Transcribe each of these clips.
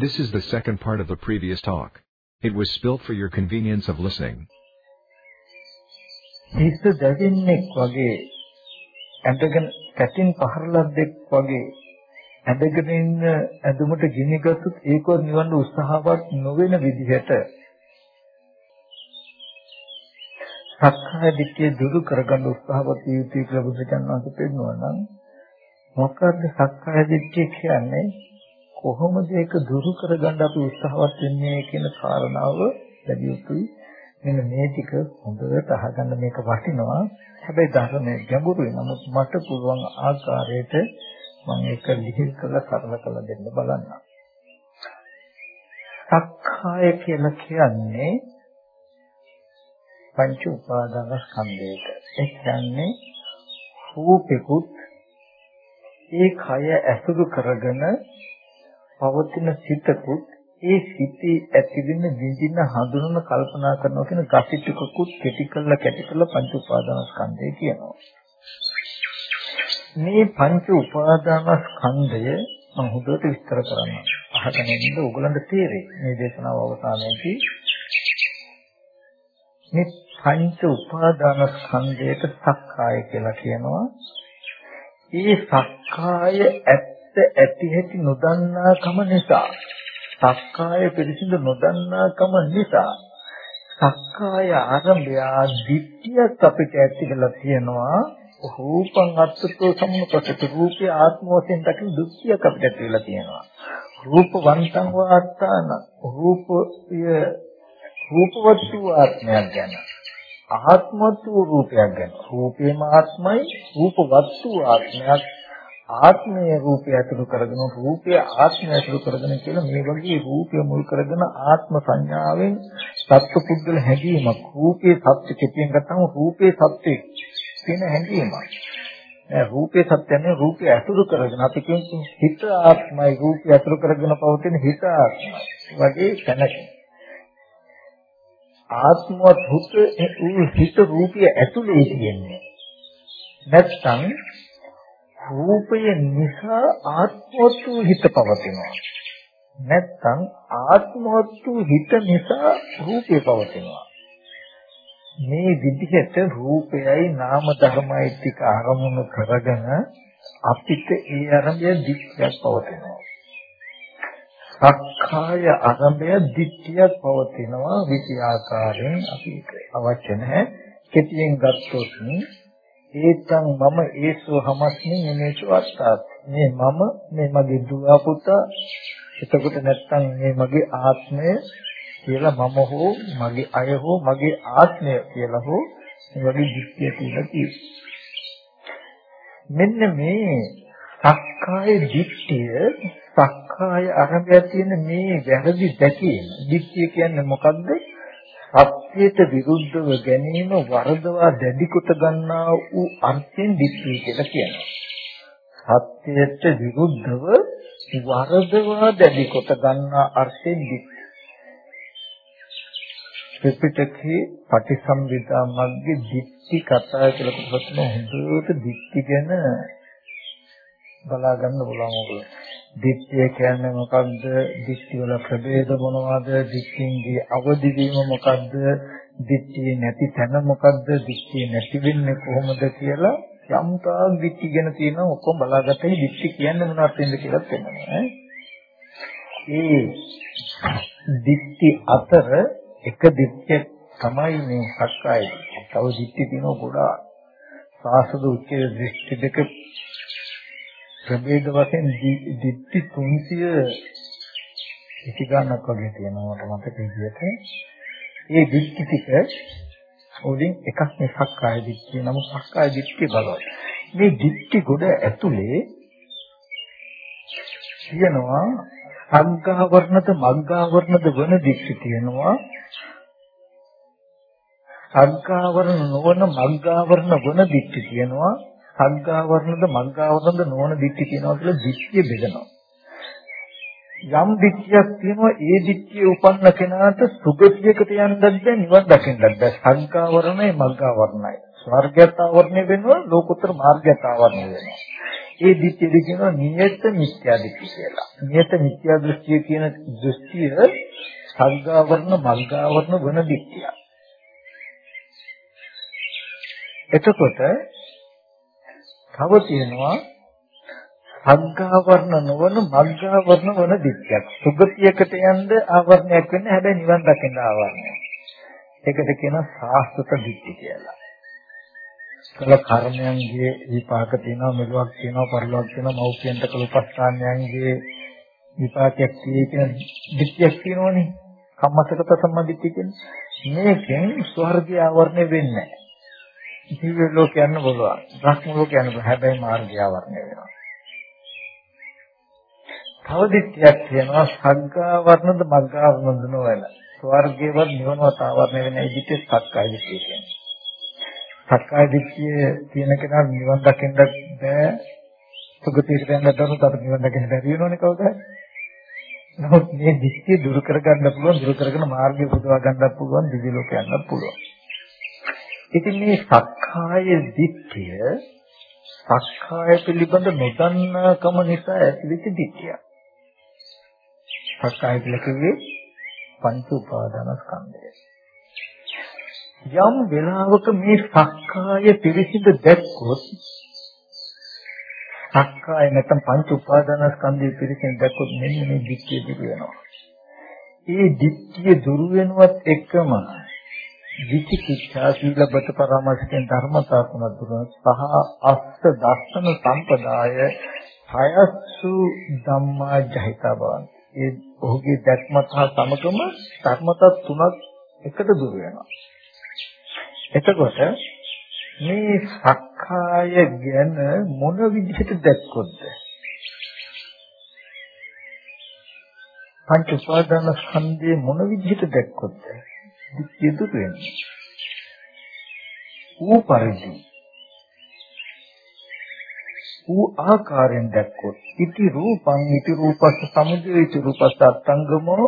This is the second part of the previous talk. It was spilt for your convenience of listening. හිත දැවෙන්නෙක් වගේ ඇඳගෙන කැටින් පහරලද්දෙක් වගේ ඇඳගෙන ඉන්න ඇඳුමට ගිනි ගත්තොත් ඒකව නිවන්න උත්සාහවත් නොවන විදිහට සක්කාය දිට්ඨිය දුරු කරගන්න උත්සාහවත් යුතුයි කියලා බුදුචාන් වහන්සේ පෙන්වනවා නම් මොකක්ද සක්කාය දිට්ඨිය කියන්නේ කොහොමද ඒක දුරු කරගන්න අපි උත්සාහවත් වෙන්නේ කියන කාරණාව ලැබිය යුතුයි මෙන්න මේ ටික හොඳට අහගන්න මේක වටිනවා හැබැයි ධර්මයේ ගැඹුරුයි නමුත් මට පුළුවන් ආකාරයට මම ඒක ලිහිල් කරලා සරල කරලා දෙන්න බලන්න. සක්කාය කියලා කියන්නේ පංච උපාදාන ස්කන්ධයක. ඒ කියන්නේ රූපෙකුත් ඒ කය ඇසුරු කරගෙන පවතින සිතකුත් ඒ සිටි ඇතිවෙන විඳින හඳුනන කල්පනා කරනවා කියන ගතිටිකකුත් කෙටි කරලා කෙටි කරලා පංච උපාදාන ස්කන්ධය කියනවා. මේ පංච උපාදාන ස්කන්ධය මම හොඳට විස්තර කරනවා. අහගෙන ඉන්න ඕගලන්ට තේරෙයි. මේ දේශනාව අවසානයේදී මේ පංච උපාදාන ස්කන්ධයට සක්කාය කියලා කියනවා. ඒ සක්කාය ඇත්ත ඇති හැටි නොදන්නාකම නිසා සක්කාය පිළිසිඳ නොදන්නාකම නිසා සක්කාය ආරම්භය දිට්ඨියක් අපිට ඇතිදලා තියෙනවා රූපං අත්ත්ව සම්මුපසත රූපේ ආත්ම වශයෙන් දකින දුක්ඛයක් අපිට ඇතිලා තියෙනවා. රූපවන්තං වාත්තාන රූපය රූපවත්තු ආත්මයක් ගැන ආත්මතු රූපයක් ගැන රූපේම ආත්මයි රූපවත්තු ආත්මයක් ආත්මයේ රූපය ඇතුළු කරගෙන රූපය ආත්මය ඇතුළු කරගෙන කියලා මේ වගේ රූපය මුල් කරගෙන ආත්ම සංඥාවෙන් සත්පුද්ගල හැඟීමක් රූපේ සත්‍ය කෙටියෙන් ගත්තම රූපේ සත්‍ය කියන හැඟීමක්. ඒ රූපේ සත්‍යන්නේ රූපය ඇසුරු කරගෙන අපි කියන්නේ හිත ආත්මයි රූපය ඇසුරු කරගෙන පවතින හිත ආත්මයි. වගේ තැනක. ආත්මවත් හුත හිත රූපය ඇතුලේ තියෙන්නේ. නැත්නම් රූපය නිසා ආත්මවත් හිත පවතිනවා. නැත්නම් ආත්මවත් හිත නිසා රූපය පවතිනවා. මේ විදිහට රූපයයි නාම ධර්මයි ටික අරමුණු කරගෙන අපිට ඒ අරඹය දික්කයක් පවතිනවා. සක්කාය අරඹය දික්කයක් පවතිනවා විසි ආකාරයෙන් අපි අවශ්‍ය නැහැ. කෙටියෙන් ගත්තොත් ඒතං මම ඒසෝ හමස්මින් මේසු අත්තාත් මේ මම මේ මගේ දුව පුතා එතකොට නැත්තම් මේ මගේ ආත්මය කියලා මම හෝ මගේ අය හෝ මගේ ආත්මය කියලා හෝ මේ වගේ දෘෂ්ටිය කියලා තියෙනවා. මෙන්න මේ සක්කාය දිට්ඨිය සක්කාය අරඹය තියෙන මේ වැරදි දැකීම. දිට්ඨිය කියන්නේ මොකද්ද? සත්‍යයට විරුද්ධව ගැනීම වරදවා දැඩි කොට ගන්නා වූ අර්ථයෙන් දිට්ඨිය කියලා කියනවා. සත්‍යයට විරුද්ධව වරදවා දැඩි කොට ගන්නා අර්ථයෙන් දිට්ඨිය ත්‍රිපිටකේ පටිසම්භිදා මග්ගේ දික්ටි කතා කියලා කොටසන හොඳට දික්ටි ගැන බලා ගන්න පුළුවන් ඔයගොල්ලෝ. දික්තිය කියන්නේ මොකද්ද? දික්ති වල ප්‍රභේද මොනවද? දික්තින්ගේ අවදි වීම මොකද්ද? දික්තිය නැති තැන මොකද්ද? දික්තිය නැති වෙන්නේ කොහොමද කියලා යම්තා දික්ති ගැන තියෙන ඔක්කොම බලාගත්තේ දික්ති කියන්නේ මොනවද කියලා තේරෙනවා. ඒ දික්ති අතර එක දිට්ඨිය තමයි මේ සක්කාය දිට්ඨිය. තව දිට්ඨිය තියෙනවා ගොඩාක්. සාසද උච්චේ දෘෂ්ටි දෙක ප්‍රභේද වශයෙන් දිට්ඨි 300 ඉති ගන්නක් වගේ තියෙනවා මට මතක විදිහට. මේ දිට්ඨි ටික වලින් එකක් මේ සක්කාය දිට්ඨිය නමුත් සක්කාය දිට්ඨිය බලවත්. මේ දිට්ඨි ගොඩ ඇතුලේ කියනවා සංඝාවරණද මග්ගාවරණද වන දික්ටි තියෙනවා සංඝාවරණ නොවන මග්ගාවරණ වන දික්ටි තියෙනවා සංඝාවරණද මග්ගාවරණද නොවන දික්ටි තියෙනවා කියලා දික්තිය බෙදනවා යම් දික්තියක් තියෙනවා ඒ දික්තිය උපන්න කෙනාට සුගතියකට යන්නත් බැහැ නිවන් දකින්නත් බැහැ සංඝාවරණයි මග්ගාවරණයි ස්වර්ගයට ආවරණය වෙනවා ලෝකෝත්තර මාර්ගයට ආවරණය වෙනවා ඒ දිට්ඨියද කියනවා නියත මිත්‍යා දෘෂ්ටි කියලා. නියත මිත්‍යා දෘෂ්ටිය කියන දෘෂ්ටිය සග්ගාවරණ මග්ගාවරණ වන දිට්ඨිය. එතකොට තව තියෙනවා සග්ගාවරණ නොවන මග්ගාවරණ වන දිට්ඨියක්. සුගතියකට යන්න ආවරණයක් වෙන්නේ හැබැයි නිවන් දකින්න ආවරණයක්. ඒකට කියනවා සාස්වත දිට්ඨිය කියලා. කළ කර්මයන්ගේ විපාක තියෙනවා මෙලොවක් තියෙනවා පරලොවක් තියෙනවා මෞඛ්‍යන්ත කළ උපස්ථානයන්ගේ විපාකයක් තියෙන දිට්ඨියක් තියෙනවනේ කම්මසගත සම්මාදිට්ඨිය කියන්නේ මේකෙන් ස්වර්ගය ආවරණය වෙන්නේ නැහැ ජීව ලෝක යන්න බලවා. භ්‍රම ලෝක යන්න බෑ හැබැයි මාර්ගය ආවරණය වෙනවා. තව දිට්ඨියක් තියෙනවා. සග්ගාවර්ණද මග්ගාවර්ණද නොවන. ස්වර්ගයවත් නිවනවත් ආවරණය වෙන ඉදිරියට සක්කාය දිට්ඨිය කියන්නේ. සක්කාය දිට්ඨිය තියෙන කෙනා නිවන් දකින්න බෑ. සුගතියට යන්න දරුණු තව නිවන් දකින්න බැරි වෙනවනේ කවුද? නමුත් මේ දිට්ඨිය දුරු කරගන්න පුළුවන් දුරු කරගෙන මාර්ගය පුදවා ගන්නත් පුළුවන් දිවි ලෝක යන්නත් පුළුවන්. ඉතින් මේ සක්කාය දිට්ඨිය සක්කාය පිළිබඳ නොදන්නාකම නිසා ඇතිවෙච්ච දිට්ඨිය සක්කාය කියලා කිව්වේ පංච උපාදානස්කන්ධය යම් වෙලාවක මේ සක්කාය පිරිසිඳ දැක්කොත් සක්කාය නැත්නම් පංච උපාදානස්කන්ධය පිරිසිඳ දැක්කොත් මෙන්න මේ දික්කිය දුර වෙනවා. ඒ දික්කිය දුර වෙනවත් එකම විචිකිච්ඡා සීලබත පරාමර්ශයෙන් ධර්මතා තුන දුර සහ අස්ස දස්සන සම්පදාය හයස්සු ධම්මා ජහිතා බව. ඒ ඔහුගේ දැක්මත් හා සමගම ධර්මතා තුනක් එකට දුර වෙනවා. එතකොට මේ සක්කාය ගැන මොන විදිහට දැක්කොත්ද? පංච උපාදාන ස්කන්ධේ මොන විදිහට දැක්කොත්ද? දික්කිය දුක වෙනවා. ඌ පරිදි ඌ ආකාරයෙන් දැක්කොත් ඉති රූපං ඉති රූපස්ස සමුදය ඉති රූපස්ස අත්ංගමෝ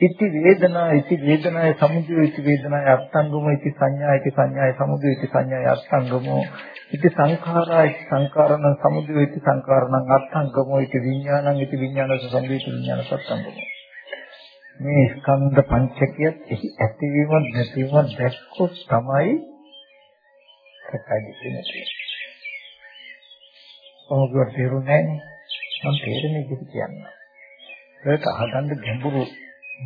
ඉති වේදනා ඉති වේදනාය සමුදය ඉති වේදනාය අත්ංගම ඉති සංඥා ඉති සංඥාය සමුදය ඉති සංඥාය අත්ංගම ඉති සංඛාරා ඉති සංඛාරණ සමුදය ඉති සංඛාරණං අත්ංගම ඉති විඥානං ඉති විඥානස සමුදය ඉති විඥානස අත්ංගම මේ ස්කන්ධ පංචකයත් එහි ඇතිවීම නැතිවීම දැක්කොත් තමයි සකයි දෙන්නේ. ඔහොම තේරුන්නේ නැහැ මම තේරෙන්නේ කිසි කියන්නේ. ඒක අහගන්න ගැඹුරු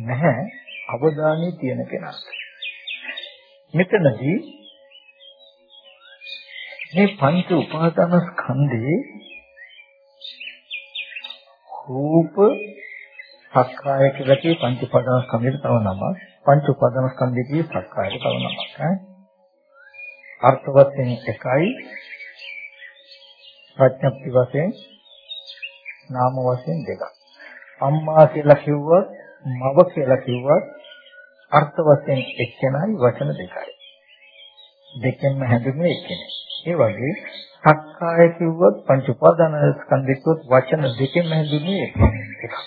නැහැ අවධානය තියෙන කෙනා. මෙතනදී මේ පංච උපාදාන ස්කන්ධේ රූප සක්කාය කියලා කිය පංච උපාදාන ස්කන්ධයට තව නමක් පංච උපාදාන ස්කන්ධයේ කිය සක්කායට තව නමක් ඈ අර්ථ වශයෙන් එකයි ප්‍රඥප්ති වශයෙන් නාම වශයෙන් දෙකක් අම්මා කියලා කිව්වොත් මව කියලා කිව්වත් අර්ථ වශයෙන් එක්කෙනයි වචන දෙකයි. දෙකෙන්ම හැඳින්වෙන්නේ එක්කෙනෙක්. ඒ වගේ සක්කාය කිව්වොත් පංච උපාදාන ස්කන්ධ කිව්වොත් වචන දෙකෙන්ම හැඳින්වෙන්නේ එකක්.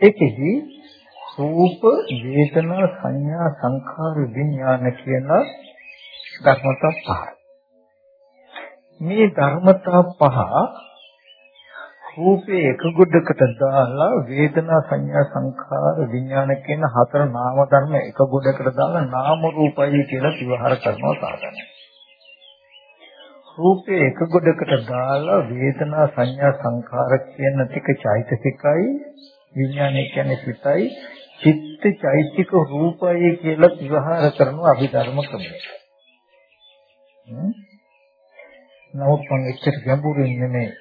ඒකෙහි රූප, වේදනා, සංඥා, සංඛාර, විඥාන කියන ධර්මතා පහයි. මේ ධර්මතා පහ රූපේ එක ගොඩකට දාලා වේදනා සංඥා සංඛාර විඥාන කියන හතර නාම ධර්ම එක ගොඩකට දාලා නාම රූපයි කියලා විවහාර කරනවා සාධනයි. රූපේ එක ගොඩකට දාලා වේදනා සංඥා සංඛාර කියන ටික චෛතසිකයි විඥානය කියන්නේ සිතයි චිත්ත චෛතසික රූපයි කියලා විවහාර කරනවා අභිධර්ම ක්‍රමයට. නමුත් මම එච්චර ගැඹුරින් නෙමෙයි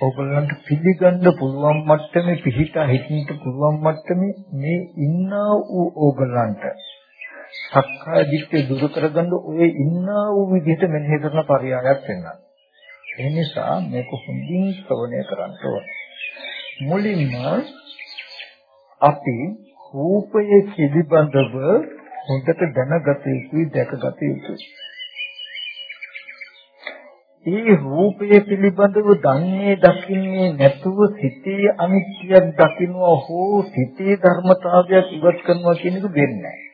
ඔයගොල්ලන්ට පිළිගන්න පුළුවන් මට්ටමේ පිහිටා හිටින්න පුළුවන් මට්ටමේ මේ ඉන්නා වූ ඕගොල්ලන්ට සක්කාය දිට්ඨිය දුරු කරගන්න ඔය ඉන්නා වූ විදිහට මෙනෙහි කරන පරියායක් වෙනවා. ඒ නිසා මේක හොඳින් ශ්‍රවණය කරන්න ඕන. මුලින්ම අපි රූපයේ පිළිබඳව හොඳට දැනගත යුතුයි දැකගත යුතුයි. ඒ රූපය පිළිබඳව දන්නේ දකින්නේ නැතුව සිතේ අනිත්‍යයක් දකින්නවා හෝ සිතේ ධර්මතාවයක් ඉවත් කරනවා කියන එක වෙන්නේ නැහැ.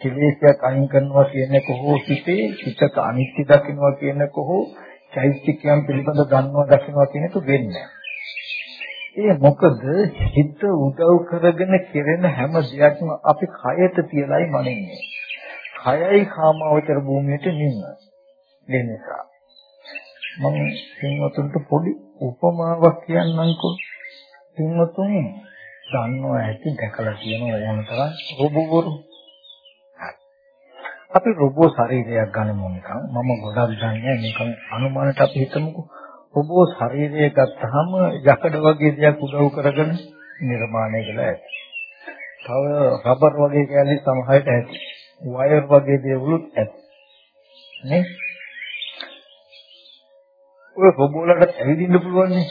කෙලෙසයක් අයින් කරනවා කියන එක හෝ සිතේ සිතක අනිත්‍ය දකින්නවා කියන එක හෝ චෛත්‍යයන් පිළිබඳ දන්නවා දකින්නවා කියන එක වෙන්නේ ඒ මොකද හිත උදව් කරගෙන කෙරෙන හැම දෙයක්ම අපි කයට තියලයි මනින්නේ. කයයි කාමාවචර භූමියට නින්න. ඒ නිසා මම සිංහතුන්ට පොඩි උපමාවක් කියන්නම්කෝ. සිංහතුන් දන්නවා ඇති දැකලා තියෙනවා යන තරම් රොබෝවරු. අපි රොබෝ ශරීරයක් ගන්නමු නිකන්. මම ගොඩක් දන්නේ නිකන් අනුමානට අපි හිතමුකෝ. රොබෝ ශරීරය ගත්තාම යකඩ වගේ දෙයක් උදව් කරගෙන නිර්මාණය කළා ඇති. තව රබර් වගේ කැලි සමහරට ඇති. වයර් වගේ දේවලුත් ඇති. නේ? ඔය රොබෝලට ඇවිදින්න පුළුවන් නේ.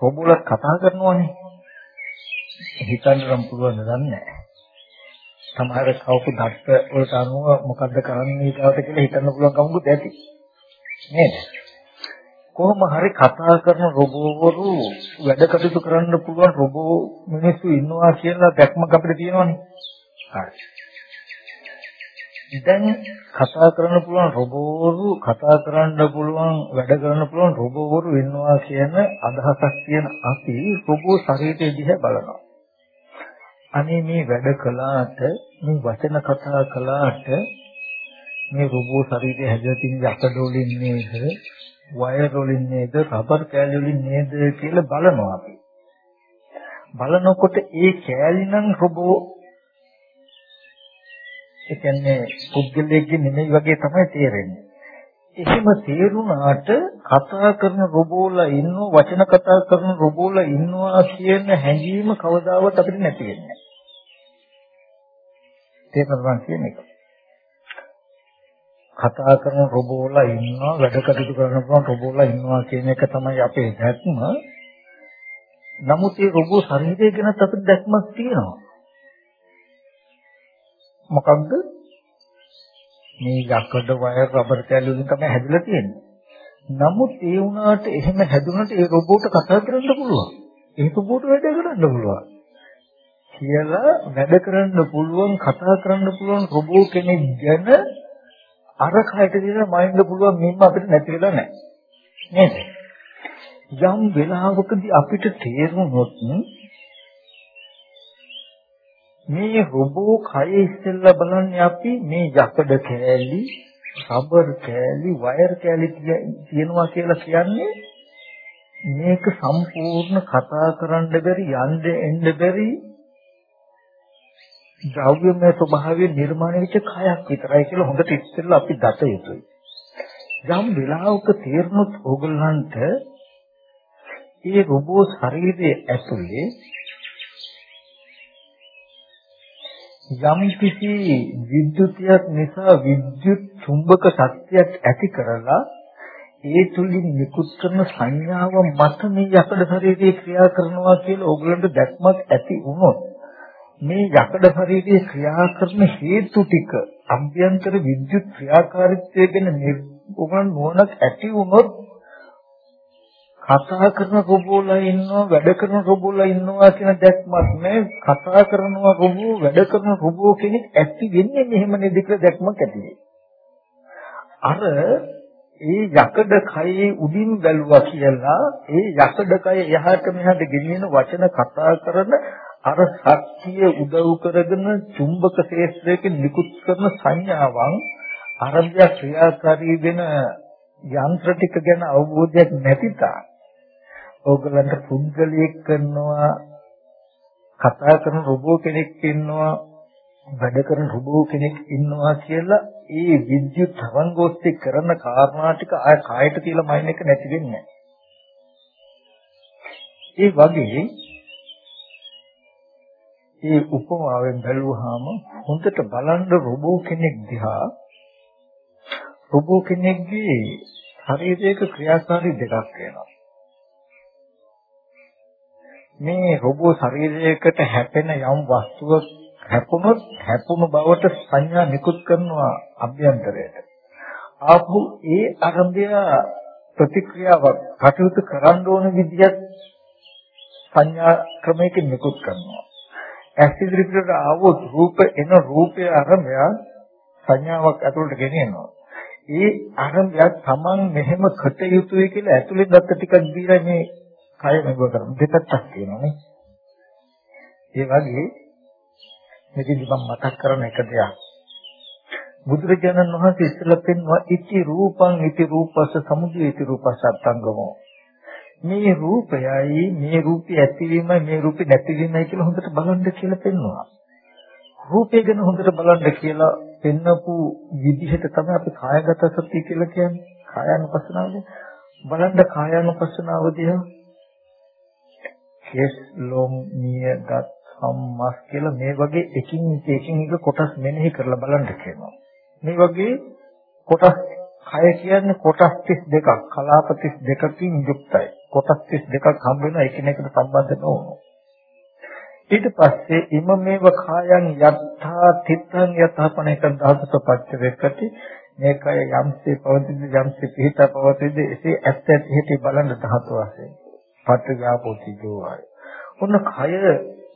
රොබෝලත් කතා කරනවානේ. හිතන්න නම් පුළුවන් දන්නේ නැහැ. සමහර කවුරු දත්ත වලට අනුව මොකද්ද කරන්නේ ඊට කියලා හිතන්න පුළුවන් කමුකුත් ඇති. නේද? කොහොම හරි කතා කරන රොබෝවරු වැඩ කටයුතු කරන්න පුළුවන් රොබෝ මිනිස්සු ඉන්නවා කියලා දැක්මක් අපිට තියෙනවනේ. හරි. දැන් කතා කරන්න පුළුවන් රොබෝවරු කතා කරන්න පුළුවන් වැඩ කරන්න පුළුවන් රොබෝවරු ඉන්නවා කියන අදහසක් තියෙන අපි රොබෝ ශරීරය දිහා බලනවා. අනේ මේ වැඩ කළාට මේ වචන කතා කළාට මේ රොබෝ ශරීරය හැදලා තියෙන යකඩ වලින් නේද වයර් වලින් නේද රබර් කෑලි වලින් නේද කියලා බලනවා අපි. බලනකොට ඒ කෑලි නම් රොබෝ ඒ කියන්නේ පුද්ගලයෙක්ගේ නෙමෙයි වගේ තමයි තේරෙන්නේ. එහෙම තේරුණාට කතා කරන රොබෝලා ඉන්නව වචන කතා කරන රොබෝලා ඉන්නවා කියන හැඟීම කවදාවත් අපිට නැති වෙන්නේ නැහැ. තේරුණා කියන එක. කතා කරන රොබෝලා ඉන්නවා වැඩ කටයුතු කරන පුළුවන් රොබෝලා ඉන්නවා කියන එක තමයි අපේ දැක්ම. නමුත් මේ රොබෝ ශරීරය ගැන අපිට දැක්මක් තියෙනවා. මොකක්ද? මේ යකඩ වයර් රබර් කැලි වලින් තමයි හැදලා තියෙන්නේ. නමුත් ඒ වුණාට එහෙම හැදුනට ඒ රොබෝට කතා කරන්න පුළුවන්. ඒ රොබෝට වැඩ කරන්න පුළුවන්. කියලා වැඩ කරන්න පුළුවන් කතා කරන්න පුළුවන් රොබෝ කෙනෙක් ගැන අර කයට දින මයින්ඩ් පුළුවන් මින්ම අපිට නැති වෙලා නැහැ. නේද? යම් වෙලාවකදී අපිට තේරුනොත් මේ රොබෝ කය ඉස්සෙල්ලා බලන්නේ අපි මේ යකඩ කෑලි, රබර් කෑලි, වයර් කෑලි තියෙනවා කියලා කියන්නේ මේක සම්පූර්ණ කතා කරන්න බැරි යන්න එන්න බැරි ද්‍රව්‍යමය ස්වභාවයෙන් නිර්මාණය වෙච්ච කයක් විතරයි කියලා හොඳට ඉස්සෙල්ලා අපි දත යුතුයි. යම් වෙලාවක තේරුනොත් ඕගොල්ලන්ට මේ රොබෝ ශරීරයේ ඇතුලේ යම් කිසි විද්‍යුතියක් නිසා විද්‍යුත් චුම්බක ශක්තියක් ඇති කරලා ඒ තුලින් නිකුත් කරන සංඥාව මත මේ යකඩ ශරීරයේ ක්‍රියා කරනවා කියලා ඕගොල්ලන්ට දැක්මක් ඇති වුණොත් මේ යකඩ ශරීරයේ ක්‍රියා කරන හේතු ටික අභ්‍යන්තර විද්‍යුත් ක්‍රියාකාරීත්වය ගැන නිර්ුණ නුවණක් ඇති වුණොත් කතා කරන රොබෝලා ඉන්නවා වැඩ කරන රොබෝලා ඉන්නවා කියන දැක්මක් නෑ. කතා කරනවා රොබෝ වැඩ කරන රොබෝ කෙනෙක් ඇති වෙන්නේ මෙහෙම නේද කියලා දැක්මක් ඇති අර ඒ යකඩ කයේ උඩින් බැලුවා කියලා ඒ යකඩ කය එහාට මෙහාට ගෙනියන වචන කතා කරන අර ශක්තිය උදව් කරගෙන චුම්බක ක්ෂේත්‍රයක නිකුත් කරන සංඥාවන් අරබ්‍ය ක්‍රියාකාරී වෙන යන්ත්‍ර ටික ගැන අවබෝධයක් නැති තා ඕගලන්ට පුද්ගලියෙක් කරනවා කතා කරන රොබෝ කෙනෙක් ඉන්නවා වැඩ කරන රොබෝ කෙනෙක් ඉන්නවා කියලා ඒ විද්‍යුත් තරංගෝස්සේ කරන කාරණා ටික ආය කායට කියලා මයින් එක නැති වෙන්නේ ඒ වගේ ඒ උපමාවෙන් බැලුවාම හොඳට බලන්න රොබෝ කෙනෙක් දිහා රොබෝ කෙනෙක්ගේ ශරීරයක ක්‍රියාකාරී දෙකක් වෙනවා. මේ රොබෝ ශරීරයකට හැපෙන යම් වස්තුවක් හැපුණොත් හැපුණු බවට සංඥා නිකුත් කරනවා අභ්‍යන්තරයට. ආපහු ඒ අරඹය ප්‍රතික්‍රියාවක් කටයුතු කරන්න ඕන විදිහට සංඥා ක්‍රමයකින් නිකුත් කරනවා. ඇස් ඉදිරියට ආවොත් රූප එන රූපය අරමයා සංඥාවක් ඇතුළට ගෙනියනවා. ඒ ආරම්භය තමන් මෙහෙම කට යුතුයි කියලා ඇතුලේ දත්ත ටිකක් දීලා මේ කය මෙව කරමු දෙපැත්තක් තියෙනවානේ ඒ වගේ මෙතනදි මම මතක් කරන එක දෙයක්. බුදුරජාණන් වහන්සේ ඉස්සෙල්ලා පෙන්වුවා ඉති රූපං ඉති රූපස්ස සමුදය ඉති රූපස්ස අත්ංගමෝ මේ රූපයයි මේ රූපය ඇතිවීමයි මේ රූපය නැතිවීමයි කියලා හොඳට බලන්න කියලා පෙන්වනවා. රූපය ගැන හොඳට බලන්න කියලා පෙන්වපු විදිහට තමයි අපි කායගත සතිය කියලා කියන්නේ. කායानुපස්සනාවද? බලන්න කායानुපස්සනාව දිහා කෙස් ලොම් නිය දත් සම්මස් කියලා මේ වගේ එකින් එකින් එක කොටස් මෙනෙහි කරලා බලන්න කියනවා. මේ වගේ කොටස් කය කියන්නේ කොටස් 32ක් කලාප 32කින් යුක්තයි. කොටස් 32ක් හම්බ වෙනවා එකිනෙකට සම්බන්ධ නොවුණු. ඊට පස්සේ ඉම මේව කායන් යත්තා තිත්තං යතපණ එක දහසක පච්චවේකති මේකය යම්සේ පවතිද යම්සේ පිහිට පවතිද එසේ ඇත්ත ඇති බලන්න ධාතු වශයෙන් පත්‍යාපෝතිජෝ ආය. ඔන්න කය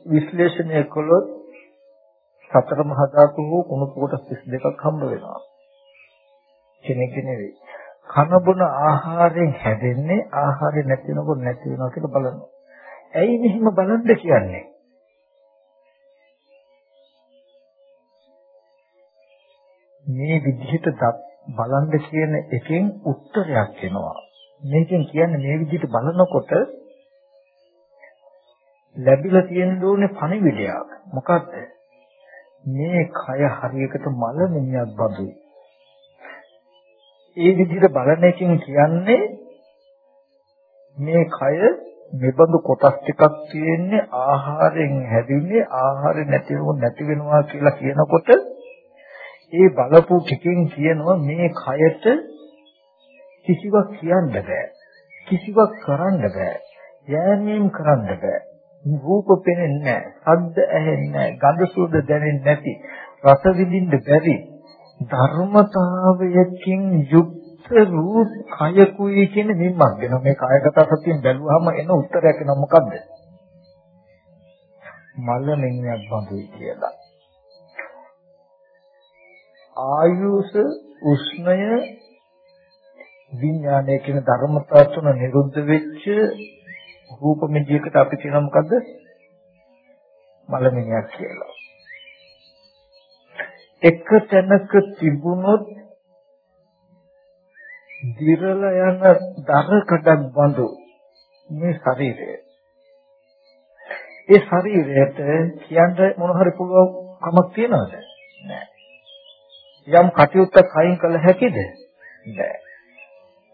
විශ්ලේෂණය කළොත් සතර මහා ධාතු වූ කුණු කොටස් 32ක් හම්බ වෙනවා. කෙනෙක් නෙවෙයි. කන බොන ආහාරයෙන් හැදෙන්නේ ආහාරය නැති වෙනකොට නැති වෙනවා කියලා බලනවා. ඇයි මෙහිම බලන්න කියන්නේ? මේ විදිහට බලන්න කියන එකෙන් උත්තරයක් එනවා. මේකෙන් කියන්නේ මේ විදිහට බලනකොට ලැබිලා තියෙන දෝනේ පණිවිඩයක්. මොකද්ද? මේ කය හරියකට මල මිනියක් බඳුයි. ඒ විදිහට බලන එකෙන් කියන්නේ මේ කය මෙබඳු කොටස් ටිකක් තියෙන්නේ ආහාරයෙන් හැදින්නේ ආහාරය නැති නැති වෙනවා කියලා කියනකොට ඒ බලපු ටිකෙන් කියනවා මේ කයට කිසිවක් කියන්න බෑ කිසිවක් කරන්න බෑ යෑමීම් කරන්න බෑ. රූප පෙනෙන්නේ නැහැ ශබ්ද ඇහෙන්නේ නැහැ ගඳ සුවඳ දැනෙන්නේ නැති රස විඳින්න බැරි ධර්මතාවයකින් යුක්ත රූප කයකුයි කියන නිම්මක් දෙන මේ කායගත සතියෙන් බැලුවාම එන උත්තරයක් එන මොකද්ද? මල මෙන්නක් බඳුයි කියලා. ආයුෂ උෂ්ණය විඥානය කියන ධර්මතා තුන නිරුද්ධ වෙච්ච රූප මෙජයකට අපි කියන මොකද්ද? මල මෙන්නක් කියලා. එක තැනක තිබුණොත් දිරල යන දරකඩක් බඳු මේ ශරීරය. ඒ ශරීරයට කියන්න මොන හරි පුළුවන් කමක් තියනවද? නෑ. යම් කටයුත්තක් අයින් කළ හැකිද? නෑ.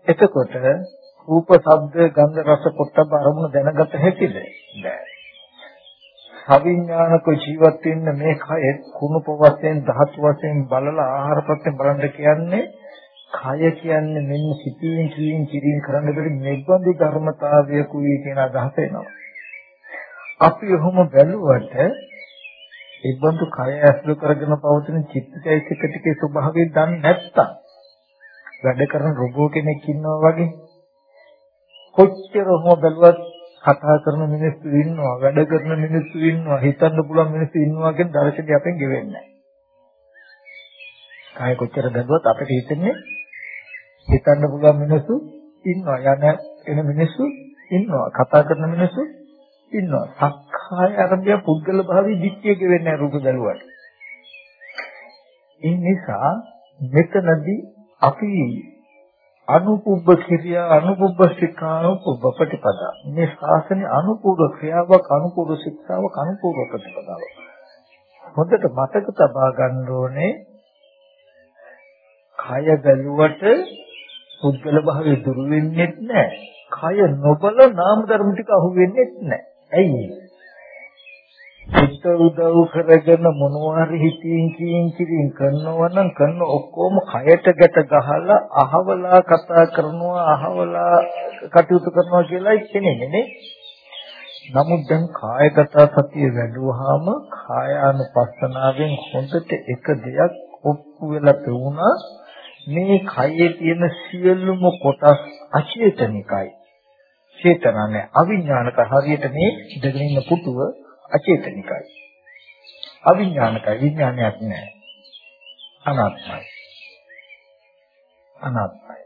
එතකොට රූප ශබ්ද ගන්ධ රස පොට්ටබ අරමුණ දැනගත හැකිද? නෑ. අවිඥානික ජීවත් වෙන්න මේ කය කුණුප වශයෙන් ධාතු වශයෙන් බලලා ආහාර ප්‍රත්‍යයෙන් බලන්න කියන්නේ කය කියන්නේ මෙන්න සිතින් කියින් කිරින් කරන්න බැරි මෙබඳු ධර්මතාවයකුයි කියන අදහස එනවා. අපි ඔහොම බැලුවට ඒබඳු කය ඇසුරු කරගෙන පවතින චිත්තචෛතසික ටිකේ ස්වභාවය දන්නේ නැත්තම් වැඩ කරන රොබෝ කෙනෙක් ඉන්නවා වගේ කොච්චර ඔහොම බැලුවත් කතා කරන මිනිස්සු ඉන්නවා වැඩ කරන මිනිස්සු ඉන්නවා හිතන්න පුළුවන් මිනිස්සු ඉන්නවා කියන දර්ශනය අපෙන් ගෙවෙන්නේ නැහැ. කය කොච්චර බැලුවත් අපිට හිතෙන්නේ හිතන්න පුළුවන් මිනිස්සු ඉන්නවා යන එන මිනිස්සු ඉන්නවා කතා කරන මිනිස්සු ඉන්නවා. සක්කාය අරබිය පුද්ගල භාවී දික්තිය ගෙවෙන්නේ නැහැ රූප බැලුවට. ඒ නිසා මෙතනදී අපි අනුපුබ්බ ක්‍රියා අනුපුබ්බ ශික්ෂා අනුපුබ්බ ප්‍රතිපදා. මේ ශාසනයේ අනුපූර්ව ක්‍රියාවක් අනුපූර්ව ශික්ෂාවක් අනුපූර්ව ප්‍රතිපදාවක්. හොඳට මතක තබා ගන්න ඕනේ කය බැලුවට පුද්ගල භාවය දුරු වෙන්නේ නැහැ කය නොබල නාම ධර්ම ටික අහු වෙන්නේ නැහැ ඇයි? හිත උදව් කරගෙන මොනවාරි හිතින් කියින් කියින් කරනවා නම් කරන ඔක්කොම කයට ගැට ගහලා අහවලා කතා කරනවා අහවලා කටයුතු කරනවා කියලායි කියන්නේ නේ. නමුත් දැන් කායගත සතිය වැඩුවාම කායානුපස්සනාවෙන් හොඳට එක දෙයක් ඔප්පු වෙලා පෙවුණා මේ කයේ තියෙන සියලුම කොටස් අචේතනිකයි. චේතනානේ අවිඥානික හරියට මේ ඉඳගෙන ඉන්න පුතුව අචේතනිකයි. අවිඥානිකයි විඥානයක් නැහැ. අනාත්මයි. අනාත්මයි.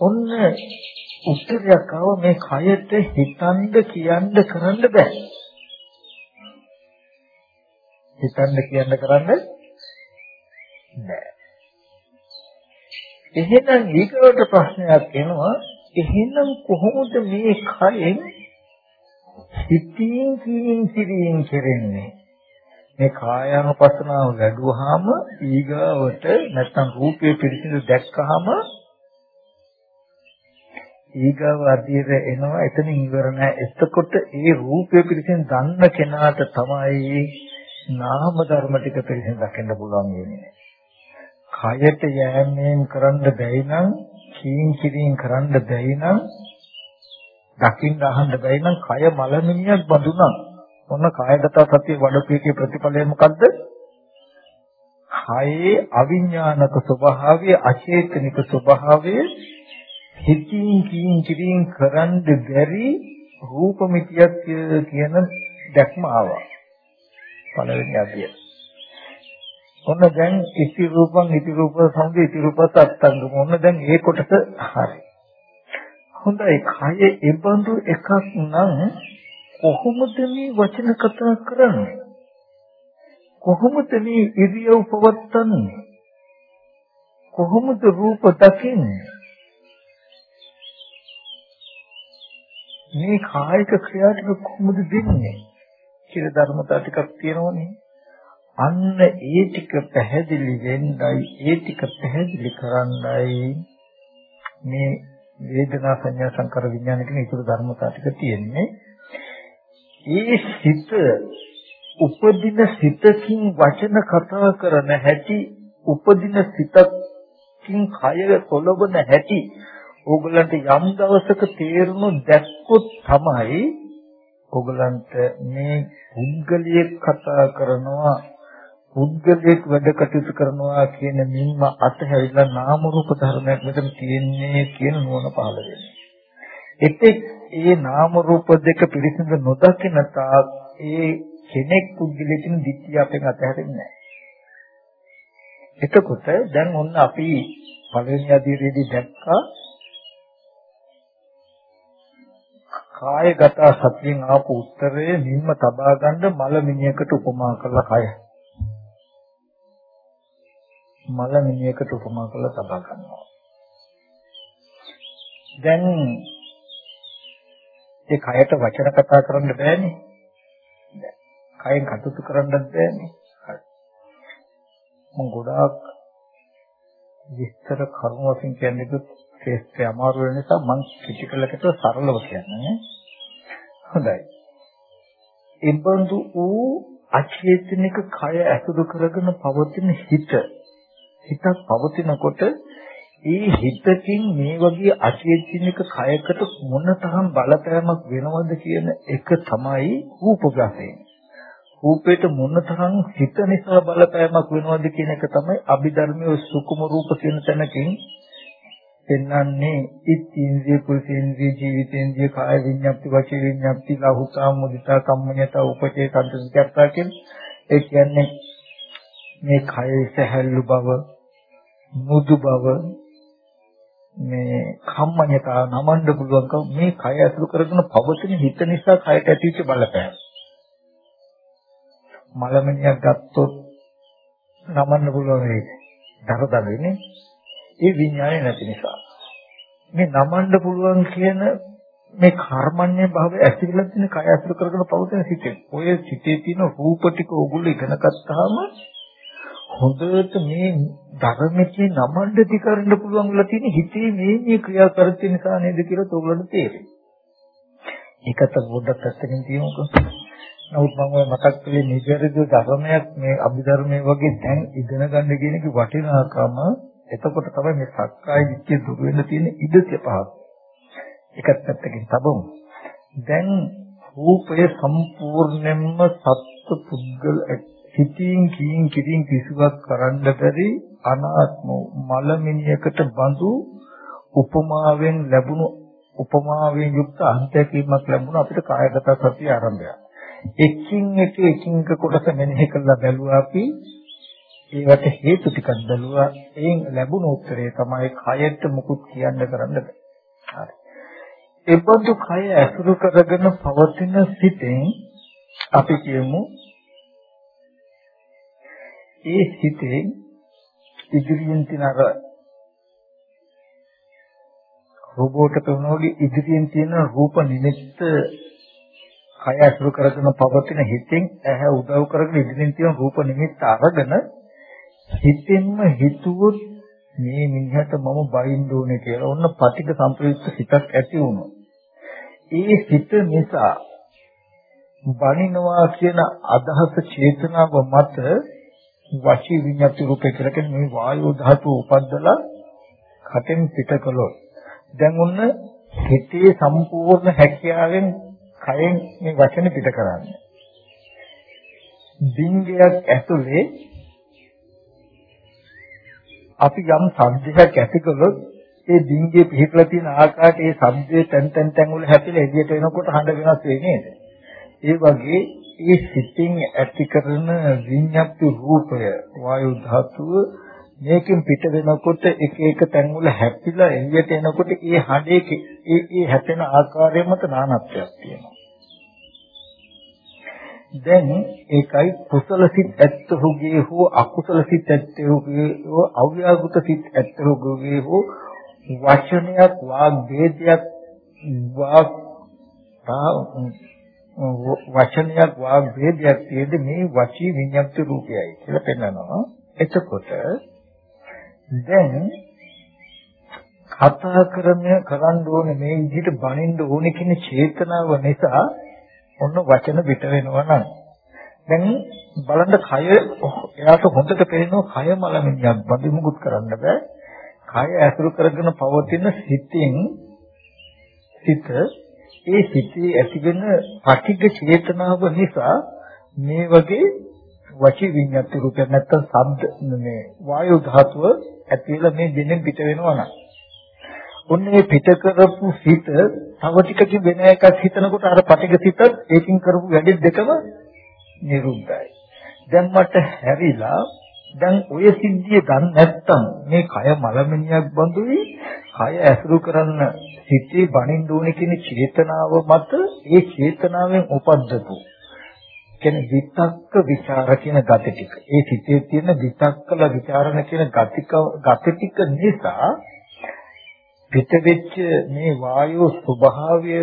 ඔන්න උත්තරයක් ආව මේ කයට හිතන්න කියන්න කරන්න බෑ. හිතන්න කියන්න කරන්න බෑ. එහෙනම් ඊකට ප්‍රශ්නයක් එනවා එහෙනම් කොහොමද මේ කයෙන් හිතින් කියින් කිරින් කෙරෙන්නේ. මේ කායानुපස්සනාව වැඩුවාම ඊගාවට නැත්තම් රූපේ පිළිසිඳ දැක්කහම ඊගාව අධීර එනවා. එතනින් ඉවර නෑ එතකොට ඒ රූපය පිළිසිඳ දන්න කෙනාට තමයි නාම ධර්ම ටික පිළිසිඳ දකින්න පුළුවන් වෙන්නේ. කයට යෑමෙන් කරන්න බැයි නම් කීන් කිරින් කරන්න බැයි නම් දකින්න අහන්න බැයි නම් කය මලමිනියක් බඳුනා මොන කායගත සතිය වඩපීකේ ප්‍රතිඵලය මොකද්ද? කයේ අවිඥානික ස්වභාවය අචේතනික ස්වභාවය හිතින් කියින් කියින් කරන්න බැරි රූපമിതിයක් කියන දැක්ම ආවා. පළවෙනි අධ්‍යය. ඔන්න දැන් ඉති රූපං ඉති රූප සංග ඉති රූපත් අත්තංගම. ඔන්න දැන් ඒ කොටස හරි. හොඳයි. කය එබඳු එකක් නම් කොහොමද මේ වචන කතා කරන්නේ? කොහොමද මේ ඉරියව් පවත්න්නේ? කොහොමද රූප දකින්නේ? මේ කායික ක්‍රියාවක කොහොමද දෙන්නේ? කියලා ධර්මතා ටිකක් තියෙනවනේ. අන්න ඒ ටික පැහැදිලි වෙන්නයි ඒ ටික පැහැදිලි කරන්නයි මේ වේදනා සංඥා සංකාර විඥාන කියන ඉතුරු ධර්මතා ටික තියෙන්නේ. ඒ සිත උපදින සිතකින් වචන කතා කරන හැටි උපදින සිතකින් කය තොලවන හැටි ඕගලන්ට යම් දවසක තේරුණු දැක්කොත් තමයි ඕගලන්ට මේ පුද්ගලියෙක් කතා කරනවා පුද්ගලියෙක් වැඩ කටයුතු කරනවා කියන මින්ම අතහැරිලා නාම රූප ධර්මයක් මෙතන තියෙන්නේ කියන නුවණ පහළ වෙනවා. එතෙක් ඒ නාම රූප දෙක පිළිසිඳ නොදකින තාක් ඒ කෙනෙක් පුද්ගලයෙකින් දිට්ඨිය අපෙන් අතහැරෙන්නේ නැහැ. එතකොට දැන් ඔන්න අපි පළවෙනි අධීරයේදී දැක්කා කායගත සතියෙන් ආපු උත්තරය නිම්ම තබා ගන්න මල මිනියකට උපමා කරලා කය. මල මිනියකට උපමා කරලා තබා ගන්නවා. දැන් ඒ කයට වචන කතා කරන්න බෑනේ. කයෙන් කටයුතු කරන්නත් බෑනේ. හරි. මම ගොඩාක් විස්තර කරුණු වශයෙන් කියන්නේ ශේෂ්ත්‍රය අමාරු වෙන නිසා මම ක්‍රිටිකලකට සරලව කියන්නේ. හොඳයි. ඉබඳු වූ අචේතනික කය ඇසුරු කරගෙන පවතින හිත හිතක් පවතිනකොට ඒ හිතකින් මේ වගේ අචේතනික කයකට මොනතරම් බලපෑමක් වෙනවද කියන එක තමයි රූපගතේ. රූපේට මොනතරම් හිත නිසා බලපෑමක් වෙනවද කියන එක තමයි අභිධර්මයේ සුකුම රූප කියන තැනකින් පෙන්වන්නේ ඉත්ත්‍ින්ද්‍රිය කුලේන්ද්‍රිය ජීවිතේන්ද්‍රිය කාය විඤ්ඤාප්ති වචී විඤ්ඤාප්ති ලහුතා මුදිතා කම්මඤ්ඤතා උපචේ කන්තසිකත්තා කියන ඒ කියන්නේ මේ කයේ සැහැල්ලු බව මුදු බව මේ කම්මඤ්ඤතා නමන්න පුළුවන්කම මේ කය ඇසුරු කරගෙන පවතින හිත නිසා කයට ඇතිවෙච්ච බලපෑම. මලමිණියක් ගත්තොත් නමන්න පුළුවන් වෙයි. දරදලුනේ. ඒ විඥානය නැති නිසා. මේ නමන්න පුළුවන් කියන මේ කර්මන්නේ භාවය ඇතිවිලා තියෙන කය ඇසුරු කරගෙන පවතින සිතේ. ඔය සිතේ තියෙන රූප ටික ඕගොල්ලෝ ඉගෙන ගත්තාම හොඳට මේ ධර්මයේ නමණ්ඩති කරන්න පුළුවන් වෙලා තියෙන හිතේ මේ මේ ක්‍රියා කරති නිසා නේද කියලා ඔයගොල්ලන්ට තේරෙයි. ඒකත් පොඩ්ඩක් පැත්තකින් තියමුකෝ. නමුත් මම ඔය මතක් කළේ නිවැරදි ධර්මයක් මේ අභිධර්මයේ වගේ දැන් ඉගෙන ගන්න කියන එක වටිනාකම එතකොට තමයි මේ සක්කාය දිට්ඨිය දුර වෙන්න තියෙන ඉඩසිය පහක්. ඒකත් පැත්තකින් තබමු. දැන් රූපය සම්පූර්ණයෙන්ම සත්ත්ව පුද්ගල සිතින් කීන් කිරින් කිසිවක් කරන්න බැරි අනාත්ම මලමිනියකට බඳු උපමාවෙන් ලැබුණු උපමාවෙන් යුක්ත අත්දැකීමක් ලැබුණ අපිට කායගත සතිය ආරම්භය. එකින් එක එකින් එක කොටස මෙනෙහි කරලා බැලුවා අපි ඒවට හේතු ටිකක් බැලුවා. එයින් ලැබුණු උත්තරේ තමයි කයට මුකුත් කියන්න කරන්න බෑ. හරි. ඒබඳු කය ඇසුරු කරගෙන පවතින සිතෙන් අපි කියමු ඒ සිතේ ඉදිරියෙන් තියෙන අර රෝබෝට පෙනුනෝගේ ඉදිරියෙන් තියෙන රූප නිමිත්ත කය ඇසුරු කරගෙන පවතින හිතෙන් ඇහැ උදව් කරගෙන ඉදිරියෙන් තියෙන රූප නිමිත්ත අරගෙන හිතෙන්ම හිතුවොත් මේ මිනිහට මම බයින්න ඕනේ කියලා ඔන්න පටික සම්ප්‍රයුක්ත සිතක් ඇති වුණා. ඒ සිත නිසා බණිනවා කියන අදහස චේතනාව මත වචී විඤ්ඤාති රූපේ කියලා කියන්නේ මේ වායෝ ධාතුව උපද්දලා කටෙන් පිට කළොත් දැන් ඔන්න හිතේ සම්පූර්ණ හැකියාවෙන් කයෙන් මේ වචන පිට කරන්නේ. ඩිංගයක් ඇතුලේ අපි යම් සබ්දයක් ඇති කළොත් ඒ ඩිංගේ පිහිටලා තියෙන ආකාරයට ඒ සබ්දයේ තැන් තැන් තැන් වල හැපිලා එළියට එනකොට හඬ වෙනස් වෙන්නේ නේද? ඒ වගේ ඒ සිතින් ඇති කරන විඤ්ඤාති රූපය වායු ධාතුව මේකෙන් පිට වෙනකොට එක එක තැන් වල හැපිලා එළියට එනකොට ඒ හඬේ ඒ ඒ හැපෙන ආකාරය මත නානත්වයක් තියෙනවා. දැන් ඒකයි කුසල සිත් ඇත්තහුගේ හෝ අකුසල සිත් ඇත්තහුගේ හෝ අව්‍යාකෘත සිත් ඇත්තහුගේ හෝ වචනයක් වාග් ભેදයක් වාග් වචනයක් වාග් ભેදයක් තියෙද මේ වචී විඤ්ඤාති රූපයයි කියලා පෙන්නනවා. එතකොට දැන් කතා කරන කරන්න ඕනේ මේ විදිහට බණින්න ඕනේ කියන චේතනාව නිසා ඔන්න වචන පිට වෙනවා නම් දැන් බලන්න කය එයාට හොඳට පේනවා කය මලමිණියක් බඳු මුකුත් කරන්න බෑ කය ඇසුරු කරගෙන පවතින සිතින් සිත ඒ සිතේ ඇතිවෙන පටිඝ චේතනාව නිසා මේ වගේ වචී විඤ්ඤාති රූපය නැත්තම් ශබ්ද මේ වායු ධාතුව ඇතිලා මේ දෙනෙන් පිට වෙනවා නම්. ඔන්න මේ පිට කරපු සිත තව ටිකකින් වෙන එකක් හිතනකොට අර පටිඝ සිත ඒකින් කරපු වැඩි දෙකම නිරුද්ධයි. දැන් මට හැරිලා දැන් ඔය සිද්ධිය ගන්න නැත්තම් මේ කය මලමිනියක් බඳුයි කය ඇසුරු කරන්න හිතේ බණින්න ඕනේ කියන චේතනාව මත ඒ චේතනාවෙන් උපද්දපු කියන්නේ විතක්ක ਵਿਚාර කියන gati ටික. ඒ හිතේ තියෙන විතක්කල ਵਿਚාරණ කියන gatiක gati ටික නිසා පිට වෙච්ච මේ වායෝ ස්වභාවය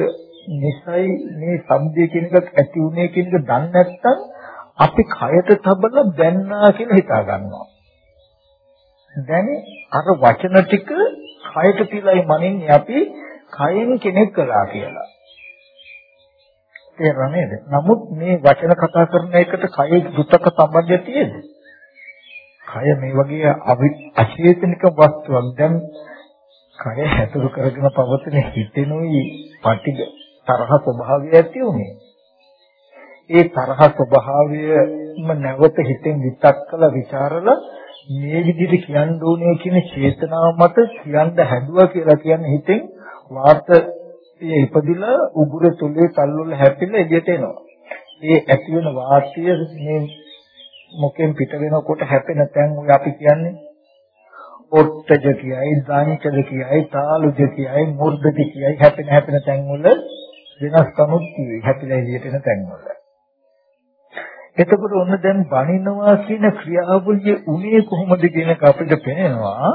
නිසයි මේ සම්දේ කියන එකක් ඇති උනේ කියන එක දන්නේ නැත්නම් අපි කයට තබලා දැන්නා කියලා හිතා ගන්නවා. දැන් අර වචන ටික කයට තියලායි මනින්නේ අපි කයෙන් කෙනෙක් කළා කියලා. තේරුණා නේද? නමුත් මේ වචන කතා කරන එකට කයේ දුතක සම්බන්ධය තියෙද? කය මේ වගේ අචේතනික වස්තුවක්. දැන් කය හැතුරු කරගෙන පවතින හිතෙනුයි පටිග තරහ ස්වභාවය ඇති උනේ. ඒ තරහ ස්වභාවයම නැවත හිතෙන් විතක් කළ ਵਿਚාරලා මේ විදිහට කියන්න ඕනේ කියන චේතනාව මත කියන්න හැදුවා කියලා කියන්නේ හිතෙන් වාර්ත ඒ ඉපදිලා උගුර තුලේ තල්වල හැපිලා එළියට එනවා. ඒ ඇති වෙන වාසිය මේ මොකෙන් පිට වෙනකොට හැපෙන තැන් ඔය අපි කියන්නේ ඔට්ටජ කියයි, දානිචද කියයි, තාලුජ කියයි, මුර්ධජ කියයි හැපෙන හැපෙන තැන් වල වෙනස්කමුත් කියයි. හැපිලා එළියට එන තැන් වල. එතකොට ඔන්න දැන් බණිනවා කියන ක්‍රියාවලිය උනේ කොහොමද කියන එක අපිට පේනවා.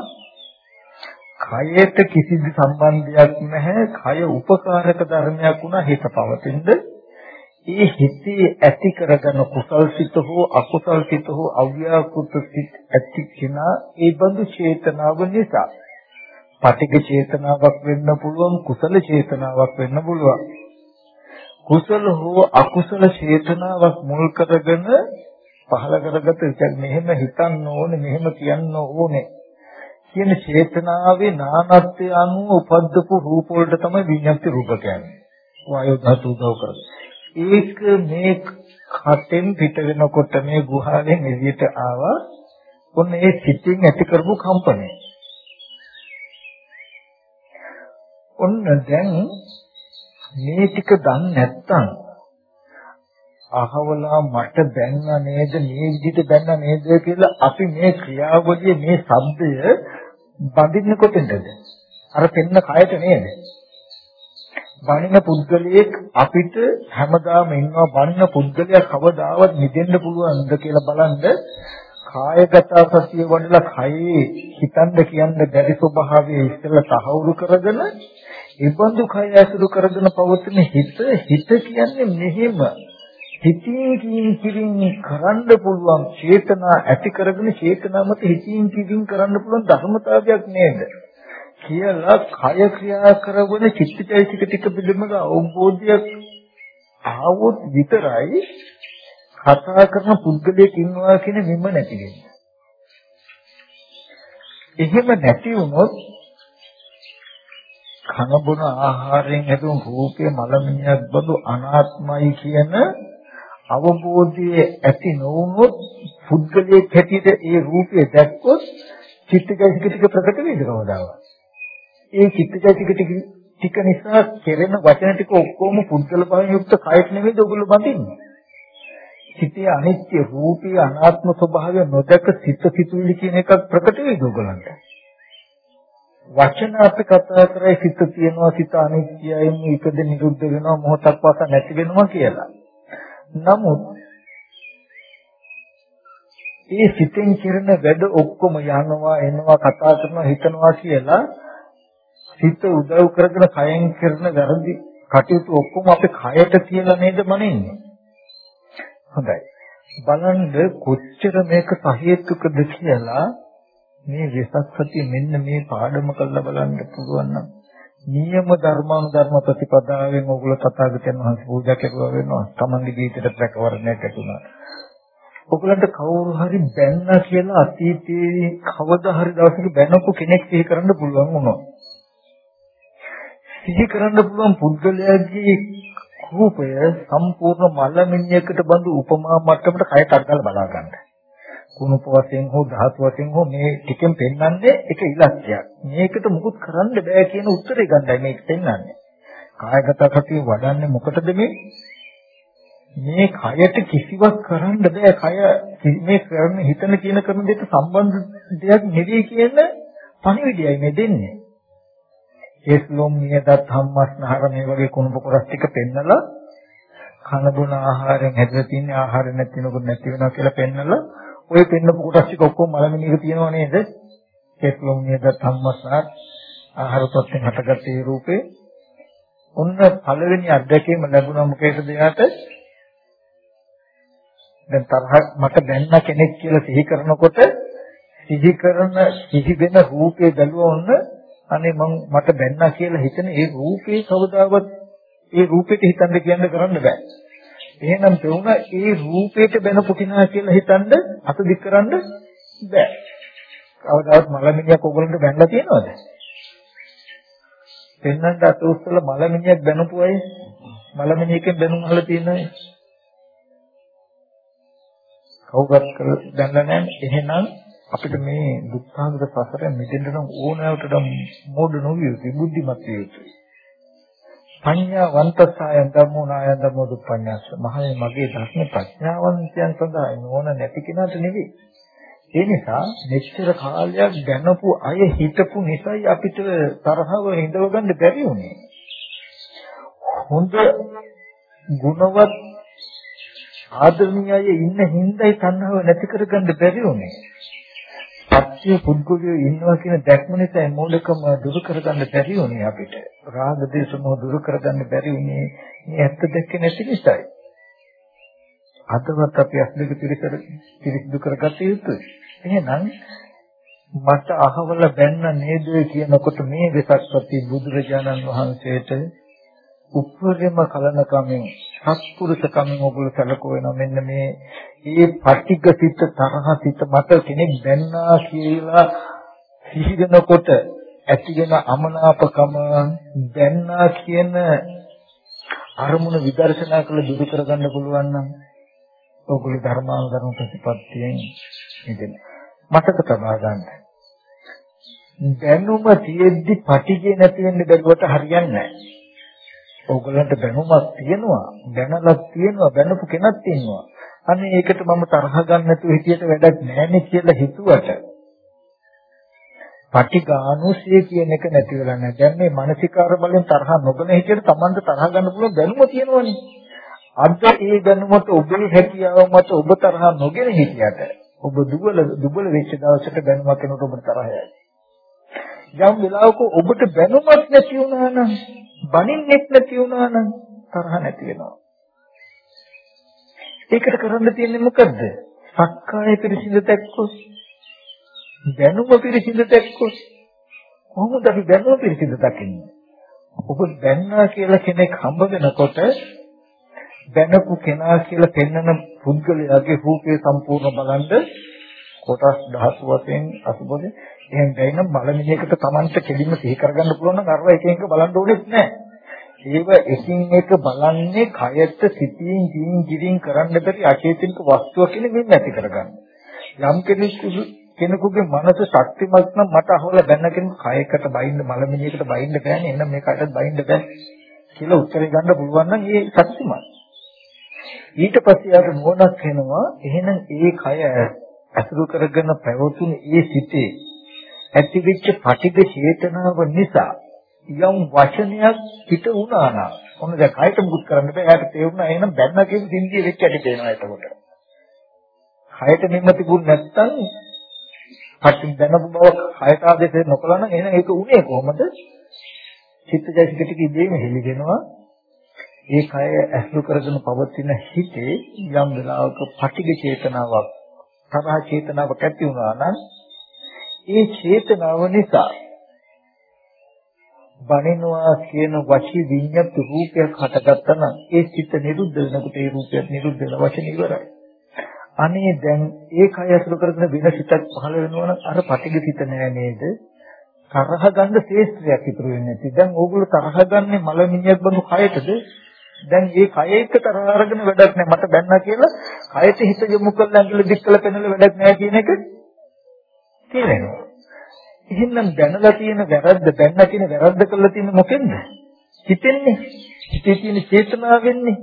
කයට කිසිදු සම්බන්ධයක් නැහැ. කය උපකාරක ධර්මයක් වුණා හිත පවතිනද ඒ හිතේ ඇති කරගෙන කුසල් සිත හෝ අකුසල් සිත හෝ අව්‍යාකෘත සිත ඇති කෙනා ඒ බඳු චේතනාව නිසා පටිඝ චේතනාවක් වෙන්න පුළුවන් කුසල චේතනාවක් වෙන්න පුළුවන් කුසල හෝ අකුසල චේතනාවක් මුල් කරගෙන පහල කරගත මෙහෙම හිතන්න ඕනේ මෙහෙම කියන්න ඕනේ කියන චේතනාවේ නානත්වය අනුව උපද්දපු රූප වලට තමයි විඤ්ඤාති රූප කියන්නේ. වායෝ ධාතු උදව් කරගෙන. ඒක මේ කටෙන් පිට වෙනකොට මේ ගුහාවෙන් එළියට ආවා. ඔන්න ඒ සිතින් ඇති කරපු කම්පනය. ඔන්න දැන් මේ ටික දන්නේ නැත්තම් අහවලා මට බැන්නා නේද මේ විදිහට බැන්නා නේද කියලා අපි මේ ක්‍රියාවලිය මේ ශබ්දය බඳින්න කොටෙන්ද අර පෙන්න කයට නේද? බණින පුද්ගලයෙක් අපිට හැමදාම ඉන්නවා බණින පුද්ගලයා කවදාවත් නිදෙන්න පුළුවන්ද කියලා බලන්න. කායගත සතිය වඩලා කයේ හිතන්න කියන්න බැරි ස්වභාවය ඉස්සෙල්ලා තහවුරු කරගෙන ඉබඳු කය ඇසුරු කරගෙන පවතින හිත හිත කියන්නේ මෙහෙම හිතින් කියින් කරන්න පුළුවන් චේතනා ඇති කරගෙන චේතනා මත හිතින් කියින් කරන්න පුළුවන් ධර්මතාවයක් නේද කියලා කය ක්‍රියා කරවන චිත්තචෛතසික ටික පිළිබඳ අවබෝධයක් ආවොත් විතරයි කතා කරන පුද්ගලයෙක් ඉන්නවා කියන නිම නැති වෙන්නේ. එහෙම නැති වුණොත් කන බොන ආහාරයෙන් හැදුණු රූපේ මලමිණියක් බඳු අනාත්මයි කියන අවබෝධයේ ඇති නොවුනොත් පුද්ගලයෙක් හැටියට ඒ රූපය දැක්කොත් චිත්තචෛතසික ටික ප්‍රකට වේද කවදාවත්. ඒ චිත්තචෛතසික ටික නිසා කෙරෙන වචන ටික ඔක්කොම පුද්ගල භාවයෙන් යුක්ත කයට නෙමෙයිද ඔයගොල්ලෝ බඳින්නේ. සිතේ අනිත්‍ය රූපී අනාත්ම ස්වභාවය නොදක සිත සිතුවිලි කියන එකක් ප්‍රකට වේද ඔයගලන්ට. වචන අපි කතා කරේ සිත තියෙනවා සිත අනිත්‍යයි මේකද නිරුද්ධ වෙනවා මොහොතක් පාසා නැති වෙනවා කියලා. නමුත් ඒ සිතෙන් කරන වැඩ ඔක්කොම යනවා එනවා කතා කරනවා හිතනවා කියලා සිත උදව් කරගෙන කයෙන් කරන වැරදි කටයුතු ඔක්කොම අපේ කයට කියලා නේද මනින්නේ. හොඳයි. බලන්න කොච්චර මේක සහේතුකද කියලා මේ විසක්සතිය මෙන්න මේ පාඩම කරලා බලන්න පුළුවන් නම් නියම ධර්මානුධර්ම ප්‍රතිපදාවෙන් ඕගොල්ලෝ තථාගතයන් වහන්සේ පූජා කරුවා වෙනවා. තමන්ගේ ජීවිතයට රැකවරණයක් ඇතුණා. ඔයගලන්ට කවුරු හරි බැන්නා කියලා අතීතයේ කවදා හරි දවසක බැනපු කෙනෙක් සිහි කරන්න පුළුවන් වුණා. සිහි කරන්න පුළුවන් පුද්ගලයාගේ රූපය සම්පූර්ණ මලමිණියකට බඳු උපමා මට්ටමට කයට අත්දලා බලා ගන්න. කුණුප වශයෙන් හෝ ධාතු වශයෙන් හෝ මේ ටිකෙන් පෙන්වන්නේ එක ඉලක්කයක්. මේකට මුකුත් කරන්න බෑ කියන උත්තරේ ගන්නයි මේක පෙන්වන්නේ. කායගත සතිය වඩන්නේ මොකටද මේ? මේ කයට කිසිවක් කරන්න බෑ. කය මේ කරන හිතන කියන කරන දෙයට සම්බන්ධ දෙයක් නෙවෙයි කියන පණිවිඩයයි මේ දෙන්නේ. ඒස්ලොම් නියදත් හම්මස්නහර මේ වගේ කුණුප කොටස් ටික පෙන්නලා කන බොන ආහාරයෙන් හැදලා තියෙන ආහාර නැති වෙනකොට නැති වෙනවා කියලා පෙන්නලා ඔය පෙන්නපු කොටස් ටික ඔක්කොම මලමිණියක තියෙනව නේද? ඒස්ලොම් නියදත් හම්මස්නහර ආහාර ප්‍රත්‍යයෙන් හටගත් ඒ රූපේ ඔන්න පළවෙනි අත්දැකීම ලැබුණා මොකේද එයාට? දැන් තරහ මට දැන්න කෙනෙක් කියලා සිහි කරනකොට සිහි කරන සිහි වෙන රූපේ බැලුවා ඔන්න අනේ මං මට බැන්නා කියලා හිතන ඒ රූපේ කවදාවත් ඒ රූපෙට හිතන්න කියන්න කරන්න බෑ. එහෙනම් තේුණා ඒ රූපේට බැන පුටිනා කියලා හිතන්න අත දික් කරන්න බෑ. කවදාවත් මලමිණියක් ඔයගොල්ලන්ට බැනලා තියෙනවද? පෙන්නන්න අත උස්සලා මලමිණියක් බැනපු අය මලමිණියකින් බැනුම් අහලා තියෙනවද? කවුරුත් කරලා දැනලා නැහැ. එහෙනම් අපිට මේ දුක්ඛාගත සසරෙන් මිදෙන්න නම් ඕනෑවට මෝඩ නොවිය යුතුයි බුද්ධිමත් විය යුතුයි. පඤ්ඤා වන්තසායන් ධම්මෝ නායන් ධම්මෝ දුප්පඤ්ඤාස. මහේ මගේ ධර්ම ප්‍රඥාවන්තයන් සඳහා නෝන නැති කෙනාට නෙවෙයි. ඒ නිසා මෙච්චර කාලයක් දැනපු අය හිතපු නිසායි අපිට තරහව හිඳව ගන්න බැරි වුණේ. හොඳ ගුණවත් ආදරණීයය ඉන්න හිඳයි තණ්හාව නැති කරගන්න බැරි වුණේ. සත්‍ය පුද්ගලයෝ ඉන්නවා කියන දැක්ම නිසා මූලිකම දුරු කරගන්න බැරි වුණේ අපිට. රාග දේශ මොහ දුරු කරගන්න බැරි වුණේ මේ ඇත්ත දැක්කේ නැති නිසායි. අදවත් අපි අස්ලක පිරිසර පිරිසිදු කරගත යුතුයි. එහෙනම් මට අහවල බැන්න නේද කියනකොට මේ වෙසක්පති බුදුරජාණන් වහන්සේට උප්පරිම කලන කමෙන් සත්පුරුෂ කමෙන් ඔගොල්ලෝ සැලකුවෙනවා මෙන්න මේ ඒ පටිග සිත තරහ සිත මට කෙනෙක් දැන්නා කියලා සිහිනකොට ඇතිගෙන අමනාපකම දැන්නා කියන අරමුණ විදර්ශනා කළ දුරු කරගන්න පුළුවන් නම් ඔගොල්ලෝ ධර්මානුධර්ම ප්‍රතිපත්තියෙන් ඉඳින මතක තබා ගන්න. දැනුම තියෙද්දි පටිගේ නැති වෙන්න බැරුවට හරියන්නේ නැහැ. ඕගලන්ට දැනුමක් තියෙනවා, දැනලක් තියෙනවා, දැනපු කෙනක් තියෙනවා. අනේ ඒකට මම තරහ ගන්න නැතුව හිතියට වැඩක් නැහැ කියලා හිතුවට පටිඝානුසය කියන එක නැති වෙලා නැහැ. දැන් මේ මානසිකාර බලෙන් තරහ නොගන හිතියට Tamanට තරහ ගන්න පුළුවන් දැනුම තියෙනවනේ. අද ඒ දැනුමට ඔබේ හැකියාව මත ඔබ තරහ නොගෙන හිටියට ඔබ දුබල දුබල වෙච්ච දවසට දැනුමක් කෙනෙකුට ඔබට තරහ යයි. යම් වෙලාවක ඔබට දැනුමක් නැති වුණා නම් බනින්නෙත් නැති වුණා නම් තරහ නැති වෙනවා. ඒකට කරන්න තියෙන්නේ මොකද්ද? සක්කාය පිරිසිඳ දැක්කොත් දැනුම පිරිසිඳ දැක්කොත් කොහොමද අපි දැනුම පිරිසිඳ දකින්නේ? ඔබ දැන්නා කියලා කෙනෙක් හම්බ වෙනකොට දැනපු කෙනා කියලා පෙන්වන පුද්ගලයාගේ රූපය සම්පූර්ණ බලන්න කොටස් ධාතු වශයෙන් අසුබෝධ එහෙන් දැයිනම් බලමිනේකට Tamanට කෙලින්ම සිහි කරගන්න පුළුවන් නම් අරව එක එක බලන්න ඕනෙත් නැහැ. ඒව එකින් එක බලන්නේ කයට සිතින් ජීන් ජීවින් කරන්න බැරි අචේතනික වස්තුවක් කියලා මෙන්න ඇති කරගන්න. යම් කෙනෙකු කෙනෙකුගේ මනස ශක්තිමත් නම් මට අහවල බැන්න කෙනෙක් කයකට බයින්න මලමිණියකට බයින්න බෑනේ එහෙනම් මේ කයටත් බයින්න බෑ කියලා උත්තරේ ගන්න පුළුවන් නම් ඒ ශක්තිමත්. ඊට පස්සේ ආර මොනක් වෙනවා එහෙනම් ඒ කය අසුරු කරගෙන පැවතුන ඒ සිතේ ඇතිවෙච්ච පටිඝ චේතනාව නිසා යම් වචනයක් පිට වුණා නම් ඔන්න දැන් කයට මුකුත් කරන්න බෑ එයාට තේරුණා එහෙනම් බැන්න කියන සින්දිය වෙච්ච ඇටි තේනවා එතකොට. කයට මෙන්න තිබුණ නැත්තම් පටි දැනපු බව කයට ආදේශ නොකළා නම් එහෙනම් ඒක උනේ කොහොමද? චිත්තජයසික ටික ඉබේම හෙලිගෙනවා. ඒ කය ඇසුරු කරගෙන පවතින හිතේ යම් වෙලාවක පටිඝ චේතනාවක් තරහ චේතනාවක් ඇති වුණා නම් ඒ චේතනාව නිසා බණිනවා කියන වචී විඤ්ඤාත රූපයක් හටගත්තා නම් ඒ සිත නිරුද්ධ වෙනකොට ඒ රූපයක් නිරුද්ධ වෙන වචන ඉවරයි. අනේ දැන් ඒ කය අසුර කරගෙන වෙන සිතක් පහළ වෙනවා නම් අර පටිඝ සිත නෑ නේද? තරහ ගන්න ශේස්ත්‍රයක් ඉතුරු වෙන්නේ නැති. දැන් ඕගොල්ලෝ තරහ ගන්නේ මල මිනිහක් බඳු කයටද? දැන් මේ කය එක්ක තරහ අරගෙන වැඩක් නෑ මට බැන්නා කියලා කයට හිත යොමු කරලා ඇඟිලි දික් කළ පෙන්නල වැඩක් නෑ කියන එක තේරෙනවා. එහෙනම් දැනලා තියෙන වැරද්ද දැනලා තියෙන වැරද්ද කරලා තියෙන මොකෙන්ද? හිතෙන්නේ. හිතේ තියෙන චේතනාවෙන්නේ.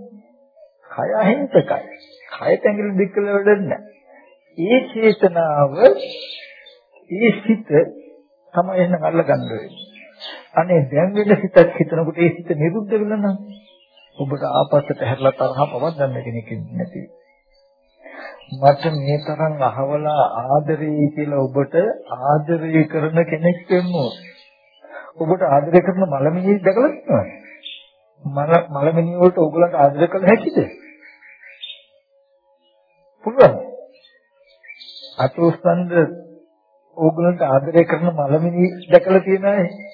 කය අහිංසකයි. කය තැඟිලි දික් කළ වැඩක් ඒ චේතනාව ඒ සිත තමයි එහෙනම් අල්ලගන්න වෙන්නේ. අනේ දැන් වෙන සිතක් හිතනකොට ඒ සිත නිරුද්ධ වෙලා නම් ඔබට ආපස්සට හැරලා තරහ පවත් ගන්න කෙනෙක් නැති. මට මේ තරම් අහවලා ආදරේ කියලා ඔබට ආදරය කරන කෙනෙක් වෙන්නෝ. ඔබට ආදරය කරන මලමිණිය දැකලා තියෙනවද? මල මලමිණිය වලට ඔයගලන්ට ආදරය කළ හැකිද? පුළුවන්. අතෝස්තන්ද ඕගලන්ට ආදරය කරන මලමිණිය දැකලා තියෙනවද?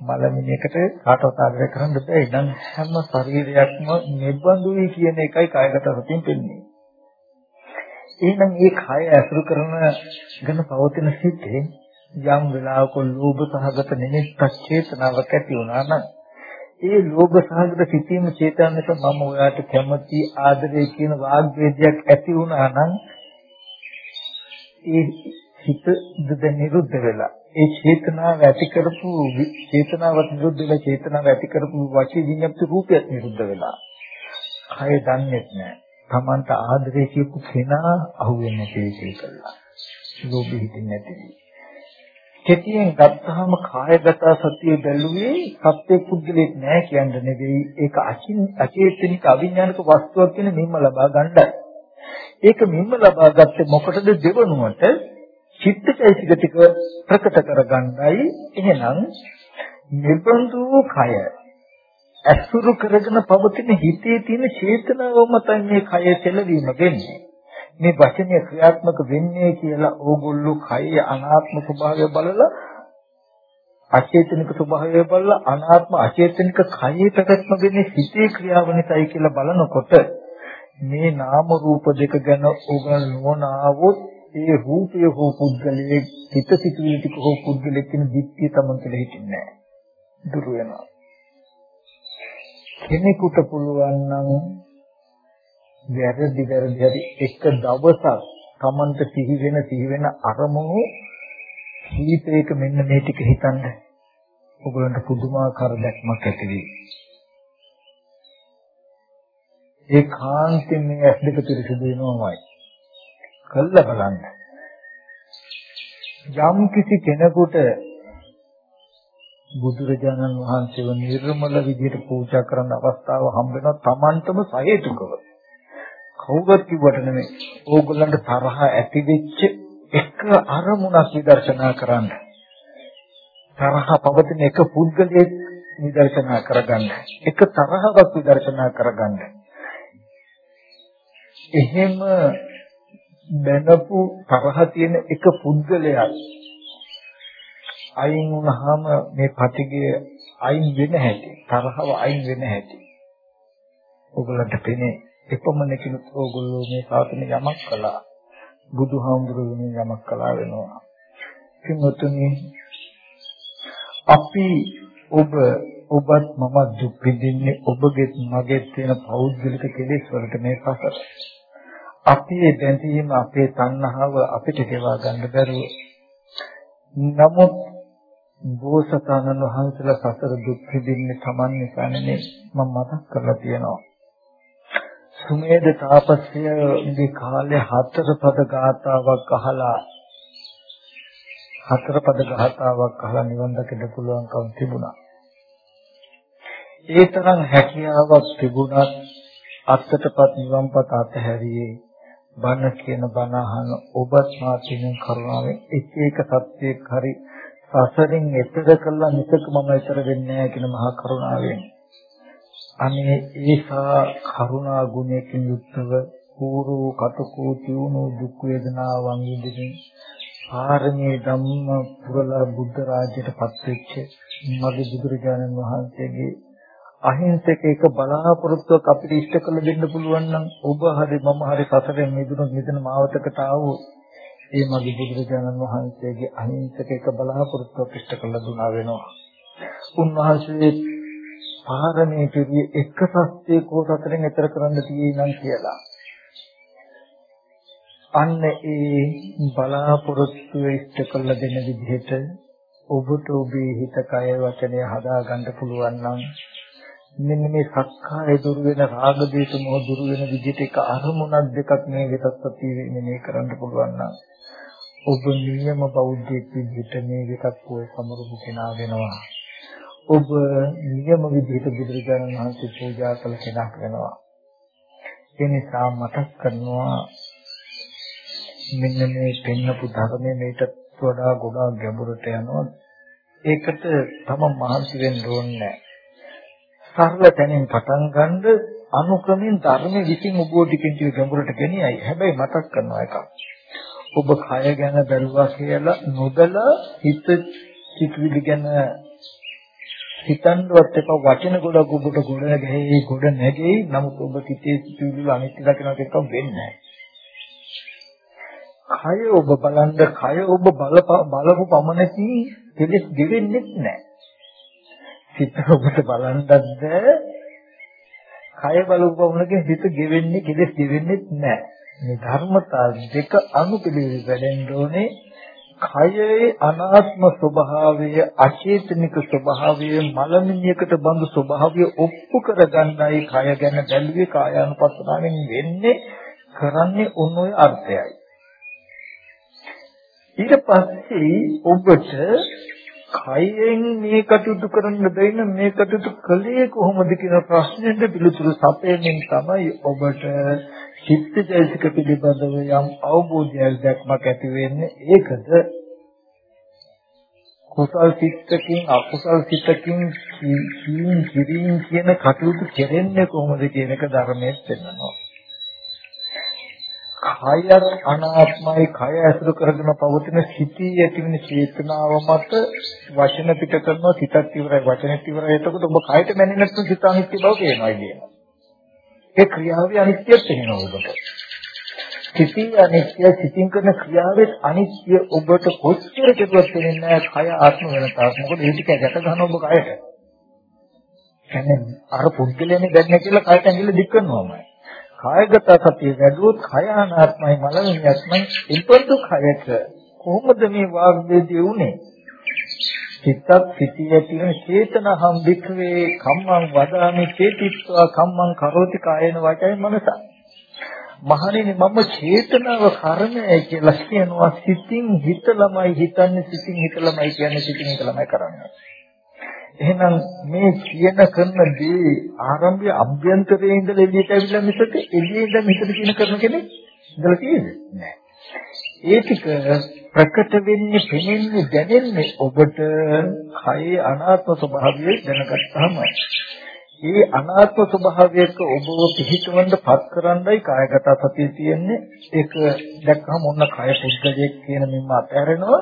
මලමිණියකට කාටවත් ආදරය කරන්න බෑ. ඉතින් හැම ශරීරයක්ම නිබ්බඳුයි කියන එකයි කායගත සතියෙන් පෙන්නේ. එහෙනම් මේ කය ඇසුරු කරන ගන පවතින සිතේ යම් වෙලාවක ලෝභ සහගත නිමිත්තක් චේතනාවක් ඇති වුණා නම් ඒ ලෝභ සහගත සිතීම චේතනක මම ඔයාට කැමති ආදරය කියන වාග්වේදයක් ඇති වුණා නම් ඒ හිත දුද නිරුද්ධ වෙලා ඒ චේතනාව ඇති කරපු චේතනාවත් නිරුද්ධ වෙලා චේතනාව ඇති කරපු වචී විඤ්ඤාප්ති රූපයත් නිරුද්ධ වෙලා කය දන්නේ නැහැ. Tamanta ආදරේ කියපු කෙනා අහුවෙන්නේ නැති කළා. ලෝභෙ හිතින් නැති. කෙටියෙන් ගත්තාම කායගත සතිය බැලුවේ සත්‍ය පුද්ගලෙක් නෑ කියන්න නෙවෙයි ඒක අචින් අචේතනික අවිඥානික වස්තුවක් කියන මෙම්ම ලබා ගන්නයි. ඒක මෙම්ම ලබා ගත්තේ මොකටද දෙවනුවට චිත්තචෛතසික ටික ප්‍රකට කරගන්නයි. එහෙනම් නිබඳු කය අසුරු කරගෙන පවතින හිතේ තියෙන චේතනාව මතයි මේ කය සෙලවීම වෙන්නේ. මේ වචනය ක්‍රියාත්මක වෙන්නේ කියලා ඕගොල්ලෝ කය අනාත්ම ස්වභාවය බලලා අචේතනික ස්වභාවය බලලා අනාත්ම අචේතනික කයේ පැවැත්ම වෙන්නේ හිතේ ක්‍රියාව නිසායි කියලා බලනකොට මේ නාම රූප දෙක ගැන ඕගොල්ලෝ නොනාවොත් ඒ රූපය හෝ පුද්ගලයේ හිත සිතුවිලි ටික හෝ පුද්ගලයේ කියන දික්තිය තමන් කියලා හිතන්නේ නැහැ. දුර වෙනවා. කෙනෙකුට පුළුවන් නම් වැරදි වැරදි හරි එක දවසක් තමන්ට සිහි වෙන සිහි වෙන අරමුණු කීපයක මෙන්න මේ ටික හිතන්න. ඔයගලන්ට පුදුමාකාර දැක්මක් ඇති වෙයි. ඒ කාන්තෙන් මේ ඇස් දෙක පිරිසිදු වෙනවමයි. කළා බලන්න. යම් කිසි කෙනෙකුට බුදුරජාණන් වහන්සේව නිර්මල විදිහට පූජා කරන්න අවස්ථාව හම්බ වෙනවා Tamanටම සහේතුකව. කවුරුත් කිව්වට නෙමෙයි. ඕගොල්ලන්ට තරහ ඇති වෙච්ච එක අරමුණක් විදර්ශනා කරන්න. තරහ පවතින එක පුද්ගලයෙක් විදර්ශනා කරගන්න. එක තරහවක් විදර්ශනා කරගන්න. එහෙම බැනපු තරහ තියෙන එක පුද්ගලයා අයින් වුණාම මේ පටිගය අයින් වෙන හැටි තරහව අයින් වෙන හැටි. ඔයගලන්ට පෙනේ එපමණකින් ඕගොල්ලෝ මේ සාසන යමක් කළා. බුදුහාමුදුරුවෝ යමක් කළා වෙනවා. කිමුතුනි අපි ඔබ ඔබත් මම දුක් විඳින්නේ ඔබගේ මගේ තියෙන පෞද්ගලික කෙලෙස් වලට මේ සසර. අපේ බැඳීම අපේ තණ්හාව අපිට ගෙවා ගන්න බැරුව. නමුත් බෝසතාණන් වහන්සේලා සසර දුක් විඳින්නේ Taman නිසා නෙමෙයි මම මතක් කරලා තියෙනවා. සුමේද තාපසයේ කාලේ හතර පද ගාතාවක් අහලා හතර පද ගාතාවක් අහලා නිවන් දකින්න පුළුවන්කම තිබුණා. ඒ තරම් හැකියාවක් තිබුණත් අත්තටපත් නිවන්පත අතහැරියේ බණ කියන බණ අහන ඔබත් මාතිනෙන් කරුණාවෙන් එක එක සත්‍යයක් හරි සසරින් එතර කළා මිසක මම එතර වෙන්නේ නැහැ කියන මහා කරුණාවෙන්. අනේ ඒසා කරුණා ගුණයකින් යුක්තව පූර්ව කටකෝ තියුණු දුක් වේදනාවන් විඳින්න පාරමී ධම්ම පුරලා බුද්ධ රාජ්‍යයට පත්වෙච්ච මගේ බුදුරජාණන් වහන්සේගේ අහිංසක එක බලාපොරොත්තුවක් අපිට ඉෂ්ට කළ දෙන්න පුළුවන් නම් ඔබ හරි මම හරි සසරෙන් මිදුණු මිදෙන මාවතකට ආවෝ ඒ මගේ බුදුරජාණන් වහන්සේගේ අහිංසක එක බලාපොරොත්තුවක් ඉෂ්ට කළ දුනා වෙනවා. උන්වහන්සේ පාරමී පිළිය එක සත්‍යයේ කෝ සතරෙන් ඈතර කරන්න තියෙයි නම් කියලා. අන්න ඒ බලාපොරොත්තු ඉෂ්ට කළ දෙන විදිහට ඔබට ඔබේ හිත කය වචනය හදා ගන්න පුළුවන් නම් මෙන්න මේ සක්කාය දුරු වෙන රාග දේශ මොහ දුරු වෙන විදිහට එක අරමුණක් දෙකක් මේ වෙතත් අපි මේ කරන්න පුළුවන් නම් ඔබ නියම බෞද්ධයෙක් විදිහට මේ දෙකක් ඔය සමරුපු කෙනා වෙනවා. ඔබ නියම විදිහට බුදුරජාණන් වහන්සේ පූජා කළ කෙනෙක් වෙනවා. ඒ නිසා මතක් කරනවා මෙන්න මේ පෙන්නපු ධර්මයේ මේට වඩා ගොඩාක් ගැඹුරට යනවා. ඒකට තම මහන්සි වෙන්න ඕනේ නැහැ. සරල තැනින් පටන් ගන්න අනුක්‍රමෙන් ධර්මයේ විසින් ඔබ ටිකින් ටික ගැඹුරට ගෙනියයි. හැබැයි මතක් කරනවා එකක්. ඔබ කය ගැන බැලුවා කියලා නොබලා හිත චිතුවිලි ගැන හිතන්නවත් එපා වචන ගොඩක් ඔබට ගොඩ නැගෙයි ගොඩ නැගෙයි නමුත් ඔබ සිතේ සිතුවිලි අනිත්‍ය දකින්නට එක වෙන්නේ කය ඔබ බලන්න කය ඔබ බලපු පමණකින් දෙලෙස් දෙවෙන්නේ නැහැ සිත ඔබට බලන්නත් බෑ. කය බලපුවමලකින් හිත ගෙවෙන්නේ කෙලස් ගෙවෙන්නේ නැහැ. මේ ධර්මතා දෙක අනුපිළිවෙල වැඩෙන්න ඕනේ. කයේ අනාත්ම ස්වභාවය අචේතනික ස්වභාවය මලමිණියකට බඳු ස්වභාවය ඔප්පු කරගන්නයි කය ගැන බැලුවේ කායානුපස්සනාවෙන් වෙන්නේ කරන්නේ ඔන්න ඔය අර්ථයයි ඊට පස්සේ ඔබට කයෙන් මේ කටයුතු කරන්න බැයින මේ කටයුතු කළේ කොහොමද කියන ප්‍රශ්නෙට පිළිතුරු සපයමින් තමයි ඔබට චිත්තජයසික පිළිබඳව යම් අවබෝධයක් දැක්මක් ඇති වෙන්නේ. ඒකද කුසල් සිතකින් අකුසල් සිතකින් කීින් කිරින් කියන කටයුතු කෙරෙන්නේ කොහොමද කියන එක ධර්මයේ පෙන්නනවා. කය අනාත්මයි කය ඇසුරු කරගෙන පවතින සිටී ඇතිවෙන චේතනාව මත වචන පිට කරනවා සිතත් ඉවරයි වචනෙත් ඉවරයි. එතකොට ඔබ කයට මැනෙන්නේ නැත්නම් සිත අනිත්‍ය බව පේනවා කියනවා. ඒ ක්‍රියාවේ අනිත්‍යත් වෙනවා ඔබට. සිතී අනිත්‍ය සිතින් කරන ක්‍රියාවේ අනිත්‍ය ඔබට කොච්චර කෙරුවත් වෙන්නේ නැහැ. කය ආත්ම වෙන තාක් මොකද ඒ ටික ගැට ගන්න ඔබ කයට. කියන්නේ අර පුද්ගලයනේ දැන්නේ කියලා කයට ඇඟිල්ල දික් කරනවාමයි. කායගත සතිය වැඩුවොත් කය අනාත්මයි මලමිණියක්මයි ඉපදු කයට කොහොමද මේ වාග්වේදී උනේ සිතක් සිටී ඇති වෙන චේතනහම් වික්‍රේ කම්මං වදාමි චේතිත්වා කම්මං කරෝති කායන වචය මනස. මහණෙනි මම චේතනාව කර්මයයි කියලා කියනවා සිතින් හිතලමයි හිතන්නේ සිතින් හිතලමයි කියන්නේ සිතින් හිතලමයි කරන්නේ. එහෙනම් මේ කියන කරන දේ ආරම්භය අභ්‍යන්තරයේ ඉඳලා එළියට ඇවිල්ලා මිසක එළියේ ඉඳන් මෙතන කියන කරන කෙනෙක් ඉඳලා තියෙන්නේ නැහැ. ඒ ටික ප්‍රකට වෙන්නේ පෙනෙන්නේ දැනෙන්නේ ඔබට කයේ අනාත්ම ස්වභාවය දැනගත්තාම ඒ අනාත්ම ස්වභාවයක ඔබව පිහිටවන්න පත් කරන්නයි කායගත සතිය තියෙන්නේ. ඒක දැක්කම ඔන්න කය පුද්ගලයක් කියන මින්ම අතහැරෙනවා.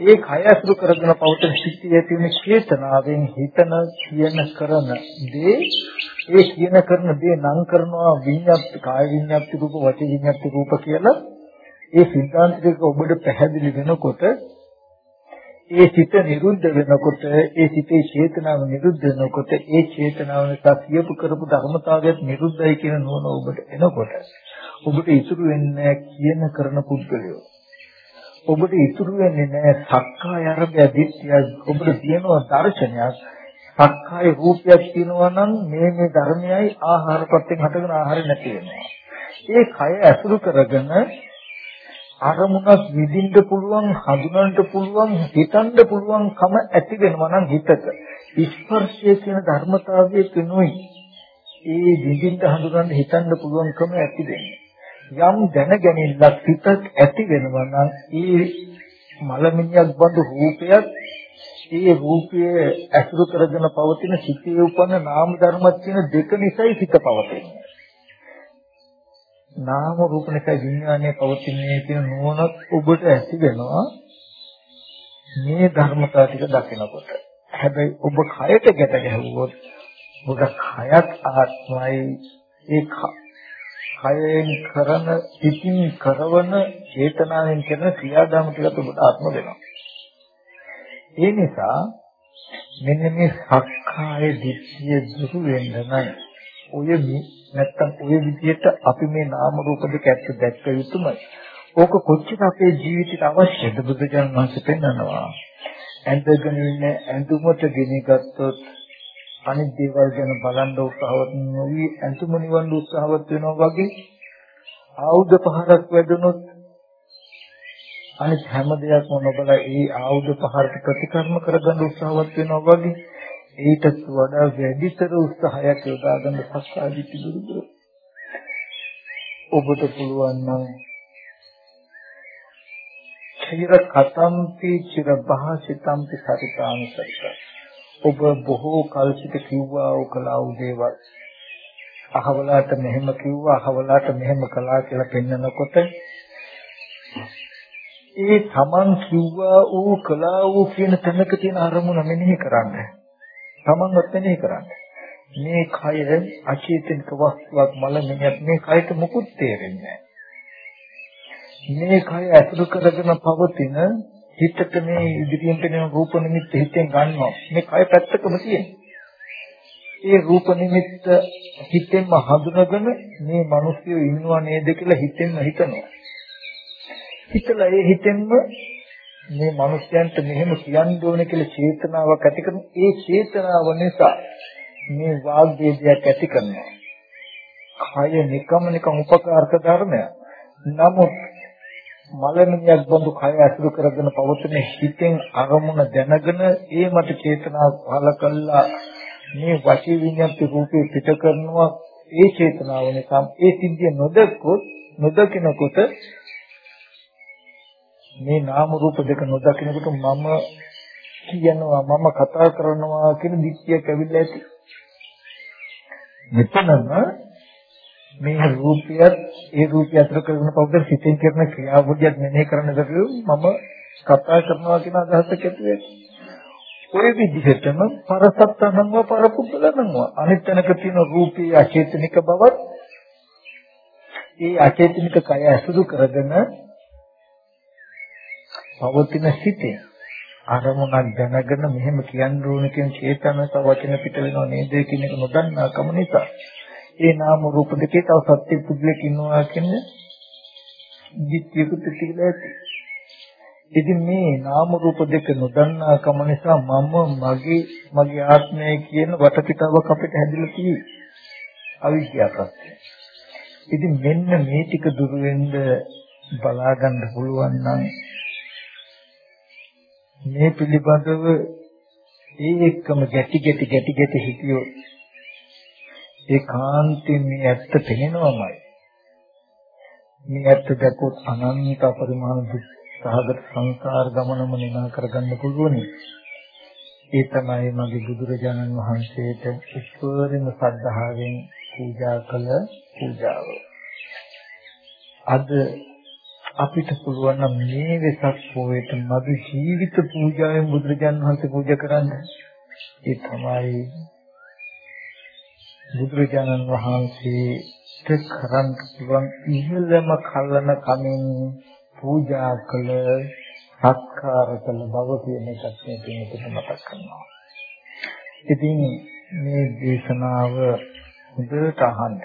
ඒ කය අසුරු කරගෙන පවතින සිත්යේ තියෙන චේතනාවෙන් හිතන කියන කරන දේ ඒ කියන කරන දේ නම් කරනවා විඤ්ඤාප්ති කාය විඤ්ඤාප්ති රූප වචී විඤ්ඤාප්ති රූප කියලා ඒ සිද්ධාන්තික ඔබට පැහැදිලි වෙනකොට ඒ සිත නිරුද්ධ වෙනකොට ඒ සිතේ චේතනාව නිරුද්ධ වෙනකොට ඒ චේතනාව නිසා කියපු කරපු ධර්මතාවයත් නිරුද්ධයි කියන නුවණ ඔබට එනකොට ඔබට ඉතුරු වෙන්නේ කියන කරන පුද්ගලයෝ. ඔබට ඉතුරු වෙන්නේ නැහැ සක්කාය අරබය දිට්ඨිය. ඔබට තියෙනවා දර්ශනයක්. සක්කාය රූපයක් තියෙනවා නම් මේ මේ ධර්මයයි ආහාරපත්යෙන් හටගෙන ආහාරය නැති වෙනවා. ඒ කය ඇසුරු කරගෙන අරමුණක් විඳින්න පුළුවන් හඳුනන්න පුළුවන් හිතන්න පුළුවන්කම ඇති වෙනවා නම් හිතක. ස්පර්ශය කියන ධර්මතාවයේ තුනුයි. ඒ විඳින්න හඳුනන්න හිතන්න පුළුවන්කම ඇති වෙන්නේ. යම් දැනගැනිල්ලක් හිතක් ඇති වෙනවා නම් ඒ මලමිණියක් බඳු රූපයක් ඒ රූපය ඇසුරු කරගෙන පවතින සිතේ උපන්න නාම ධර්මත් කියන දෙක නිසායි සිත පවතින්නේ. නාම රූප නිසා විඥානය පවතින්නේ කියන නුවණත් ඔබට ඇති වෙනවා. මේ ධර්මතාව ටික දකිනකොට. හැබැයි ඔබ කයට ගැට ගැහුවොත් ඔබ කයත් ආත්මයි. ඒ කයෙන් කරන ඉතින් කරවන චේතනාවෙන් කරන ක්‍රියාදාම ටිකත් ඔබට ආත්ම වෙනවා. ඒ නිසා මෙන්න මේ සක්කාය දිට්ඨිය දුරු වෙන්න නම් ඔය නැත්තම් ওই විදිහට අපි මේ නාම රූප දෙක ඇත්ත දැක්ක යුතුමයි. ඕක කොච්චර අපේ ජීවිතයට අවශ්‍යද බුදුජානක වහන්සේ පෙන්නනවා. ඇඳගෙන ඉන්න ඇඳුමට ගෙනගත්තොත් අනිත් දේවල් ගැන බලන්න උත්සාහවත් නොවි ඇඳුම නිවන්න උත්සාහවත් වෙනවා වගේ ආයුධ පහරක් වැදුනොත් අනිත් හැම දෙයක්ම නොබලා ඒ ආයුධ පහරට ප්‍රතිකර්ම කරගන්න උත්සාහවත් වෙනවා වගේ ඊටත් වඩා වැඩිතර උත්සාහයක් යොදා ගන්න සස්සාදිටි දුරුද ඔබට පුළුවන් නම් චිර කතම්පි චිර භාසිතම්පි සරිතානුසරිත ඔබ බොහෝ කල් සිට කිව්වා ඔකලා උදේවල් අහවලාට මෙහෙම කිව්වා අහවලාට මෙහෙම කළා කියලා පෙන්නකොට ඒ තමන් කිව්වා ඌ කළා ඌ කියන තැනක තියෙන අරමුණ මෙනෙහි කරන්නේ. තමන්වත් මෙනෙහි කරන්න. මේ කය අචේතනික වස්තුවක් මල මිනිහත් මේ කයට මුකුත් තේරෙන්නේ මේ කය ඇතුළු කරගෙන පවතින හිතට මේ ඉදිරියෙන් පෙනෙන රූප නිමිත්ත හිතෙන් ගන්නවා. මේ කය පැත්තකම තියෙනවා. ඒ රූප නිමිත්ත හිතෙන්ම හඳුනගෙන මේ මිනිස්සු ඉන්නවා නේද කියලා හිතෙන්ම හිතනවා. හිතලා ඒ හිතෙන්ම මේ මිනිස්යන්ට මෙහෙම කියන්න ඕනේ කියලා චේතනාවක් ඇති කරන ඒ චේතනාව නිසා මේ වාග්යේදයක් ඇති කරනවා. කය නිකම් නිකම් උපකාරක ධර්මයක්. නමුත් මලමිණියක් බඳු කය අසුරු කරගෙන පවතින හිතෙන් අරමුණ දැනගෙන ඒ මත චේතනාව පහල කළා මේ වචී විඤ්ඤාති රූපේ පිට කරනවා ඒ චේතනාව නිසා ඒ සිද්ධිය නොදක්කොත් නොදකිනකොට මේ නාම රූප දෙක නොදකිනකොට මම කියනවා මම කතා කරනවා කියන දික්තියක් ඇවිල්ලා ඇති. මෙතනම මේ රූපියත් ඒ රූපය අතර කරන පෞද්ගල සිතෙන් කරන ක්‍රියාවලියක් මෙනෙහි කරන දකියු මම කතා කරනවා කියන අදහසක් ඇති වෙයි. ඔය විදිහටම පරසත්තනම්ව පරපුද්ගලනම්ව අනිත් තැනක තියෙන රූපී අචේතනික බවත් ඒ අචේතනික කය අසුරු කරගෙන පවතින සිතේ අරමුණක් දැනගෙන මෙහෙම කියන්න ඕන කියන චේතනස වචන පිට වෙනව නේද කියන එක නොදන්නාකම නිසා ඒ නාම රූප දෙකේ තව සත්‍ය පුද්ගලෙක් ඉන්නවා කියන දිට්ඨියකුත් තිබිලා ඇති. ඉතින් මේ නාම රූප දෙක නොදන්නා කම නිසා මම මගේ මගේ ආත්මය කියන වටපිටාවක් අපිට හැදිලා තියෙයි. අවිද්‍යාවත්. ඉතින් මෙන්න මේ ටික දුරු වෙන්න බලා ගන්න පුළුවන් නම් මේ පිළිබඳව ඒ එක්කම ගැටි ගැටි ගැටි ගැටි හිතියෝ ඒකාන්තයෙන් මේ ඇත්ත පේනවමයි. මේ ඇත්ත දැක්කොත් අනන්ත අපරිමාණ දුක් සහගත සංසාර ගමනම නිමා කරගන්න පුළුවන්. ඒ තමයි මගේ බුදුරජාණන් වහන්සේට උපරිම සද්ධාවෙන් පූජා කළ පූජාව. අද අපිට පුළුවන් නම් මේ වෙසක් පොයට මගේ ජීවිත පූජාවෙන් බුදුරජාණන් වහන්සේ පූජා කරන්න. ඒ තමයි බුදුරජාණන් වහන්සේට කරන්න පුළුවන් ඉහළම කලන කමින් පූජා කළ සත්කාර කළ බව කියන එකත් මේ පිළිතුර මතක් කරනවා. ඉතින් මේ දේශනාව හොඳට අහන්න.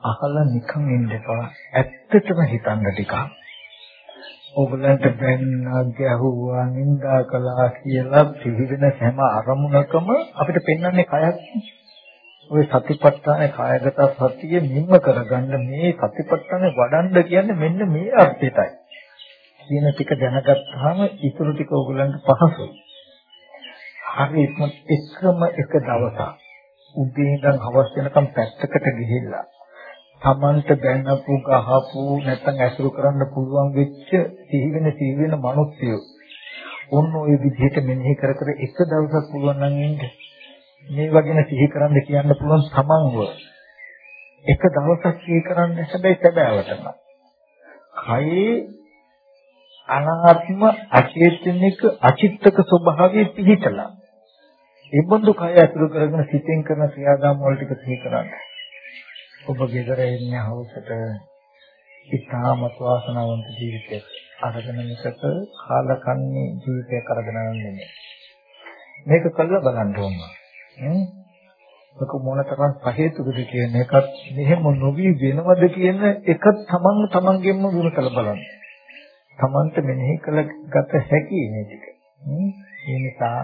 අහලා නිකන් ඉන්න එපා. ඇත්තටම හිතන්න ටිකක්. ඔයගලන්ට බැන්නා ගැහුවා නින්දා කළා කියලා පිළිවෙන හැම අරමුණකම අපිට පෙන්වන්නේ කයක්. ওই සතිපට්ඨාන කායගත සතිය නිම්ම කරගන්න මේ සතිපට්ඨාන වඩන්න කියන්නේ මෙන්න මේ අර්ථයටයි. කියන ටික දැනගත්තාම ඊටු ටික ඕගලන්ට පහසුයි. හරි එකම එක දවසක් උදේ ඉඳන් හවස වෙනකම් පැත්තකට ගිහිල්ලා තමන්ට දැනපු ගහපු නැත්නම් ඇසුරු කරන්න පුළුවන් වෙච්ච සිහි වෙන සිහි වෙන මිනිස්සු ඔන්න ඔය විදිහට මෙනෙහි කර කර එක දවසක් පුළුවන් නම් ඉන්න. මේ වගේ සිහි කරන්න කියන්න පුළුවන් තමන්ව. එක දවසක් සිහි කරන්න හැබැයි සැබෑවටම. කයේ අනාත්ම අචේතනික අචිත්තක ස්වභාවය පිහිටලා. ඒ බඳු කය අතුරු කරගෙන සිතෙන් කරන ක්‍රියාදාම වල ටික සිහි කරන්න. ඔබ ගෙදර ඉන්නේ හවසට ඉතාමත් වාසනාවන්ත ජීවිතයක් අරගෙන මිසක කාලකන්ණි ජීවිතයක් අරගෙන නෙමෙයි. මේක කළා බලන්න ඕන. මේක මොනතරම් සහේතුකද කියන එකත් මෙහෙම නොවි වෙනවද කියන එක තමන් තමන්ගෙන්ම දුරු කළ බලන්න. තමන්ට මෙනෙහි කළ ගත හැකි මේ ටික. ඒ නිසා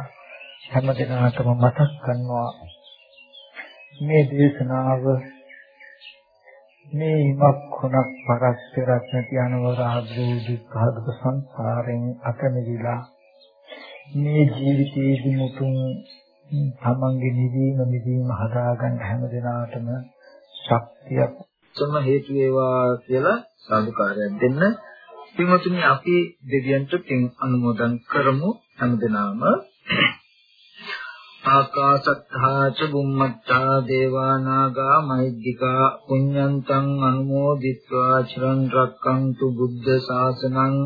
හැම දිනකටම මතක් කරනවා මේ දේශනාව මේ ඉමක් කොනක් පරස්පරක් නැති අනවරාග්‍රෝ දුක්ඛ සංසාරෙන් අත මිදලා මේ ජීවිතයේදී මුතුන් තමන්ගේ නිවීම නිවීම හදාගන්න හැම දිනාටම ශක්තියක් සම හේතු වේවා කියලා සාදුකාරයක් දෙන්න. පින්වතුනි අපි දෙවියන්ට පින් අනුමෝදන් කරමු හැමදෙනාම ආකාශත්තා ච බුම්මත්තා දේවානාගා මහිද්దికා පුඤ්ඤන්තං අනුමෝදිත්වා චිරන් රක්කන්තු බුද්ධ ශාසනං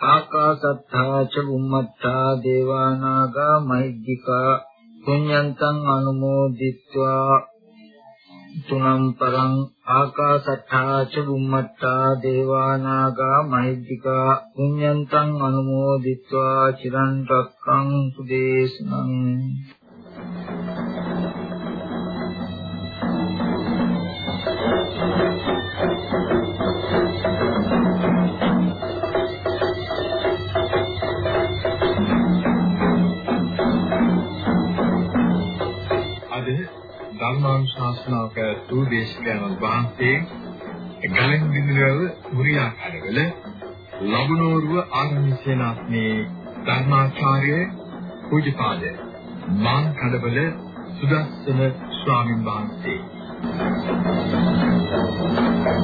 ආකාශත්තා ච බුම්මත්තා දේවානාගා මහිද්దికා පුඤ්ඤන්තං අනුමෝදිත්වා තුනම් පරං ආකාශත්තා ච බුම්මත්තා දේවානාගා මහිද්దికා පුඤ්ඤන්තං අනුමෝදිත්වා චිරන් රක්කන්තු දේශනං ධර්මානුශාසනාව පැවැත්වූ දේශකයන්න් වහන්සේ ගලෙන් බිඳුරව මුරියාකාරවල ලබනෝරුව ආරණ්‍ය සේනාසනේ ධර්මාචාර්ය පූජ්‍යපාද මාන් කඩවල සුදස්සන ස්වාමින් වහන්සේ Thank you.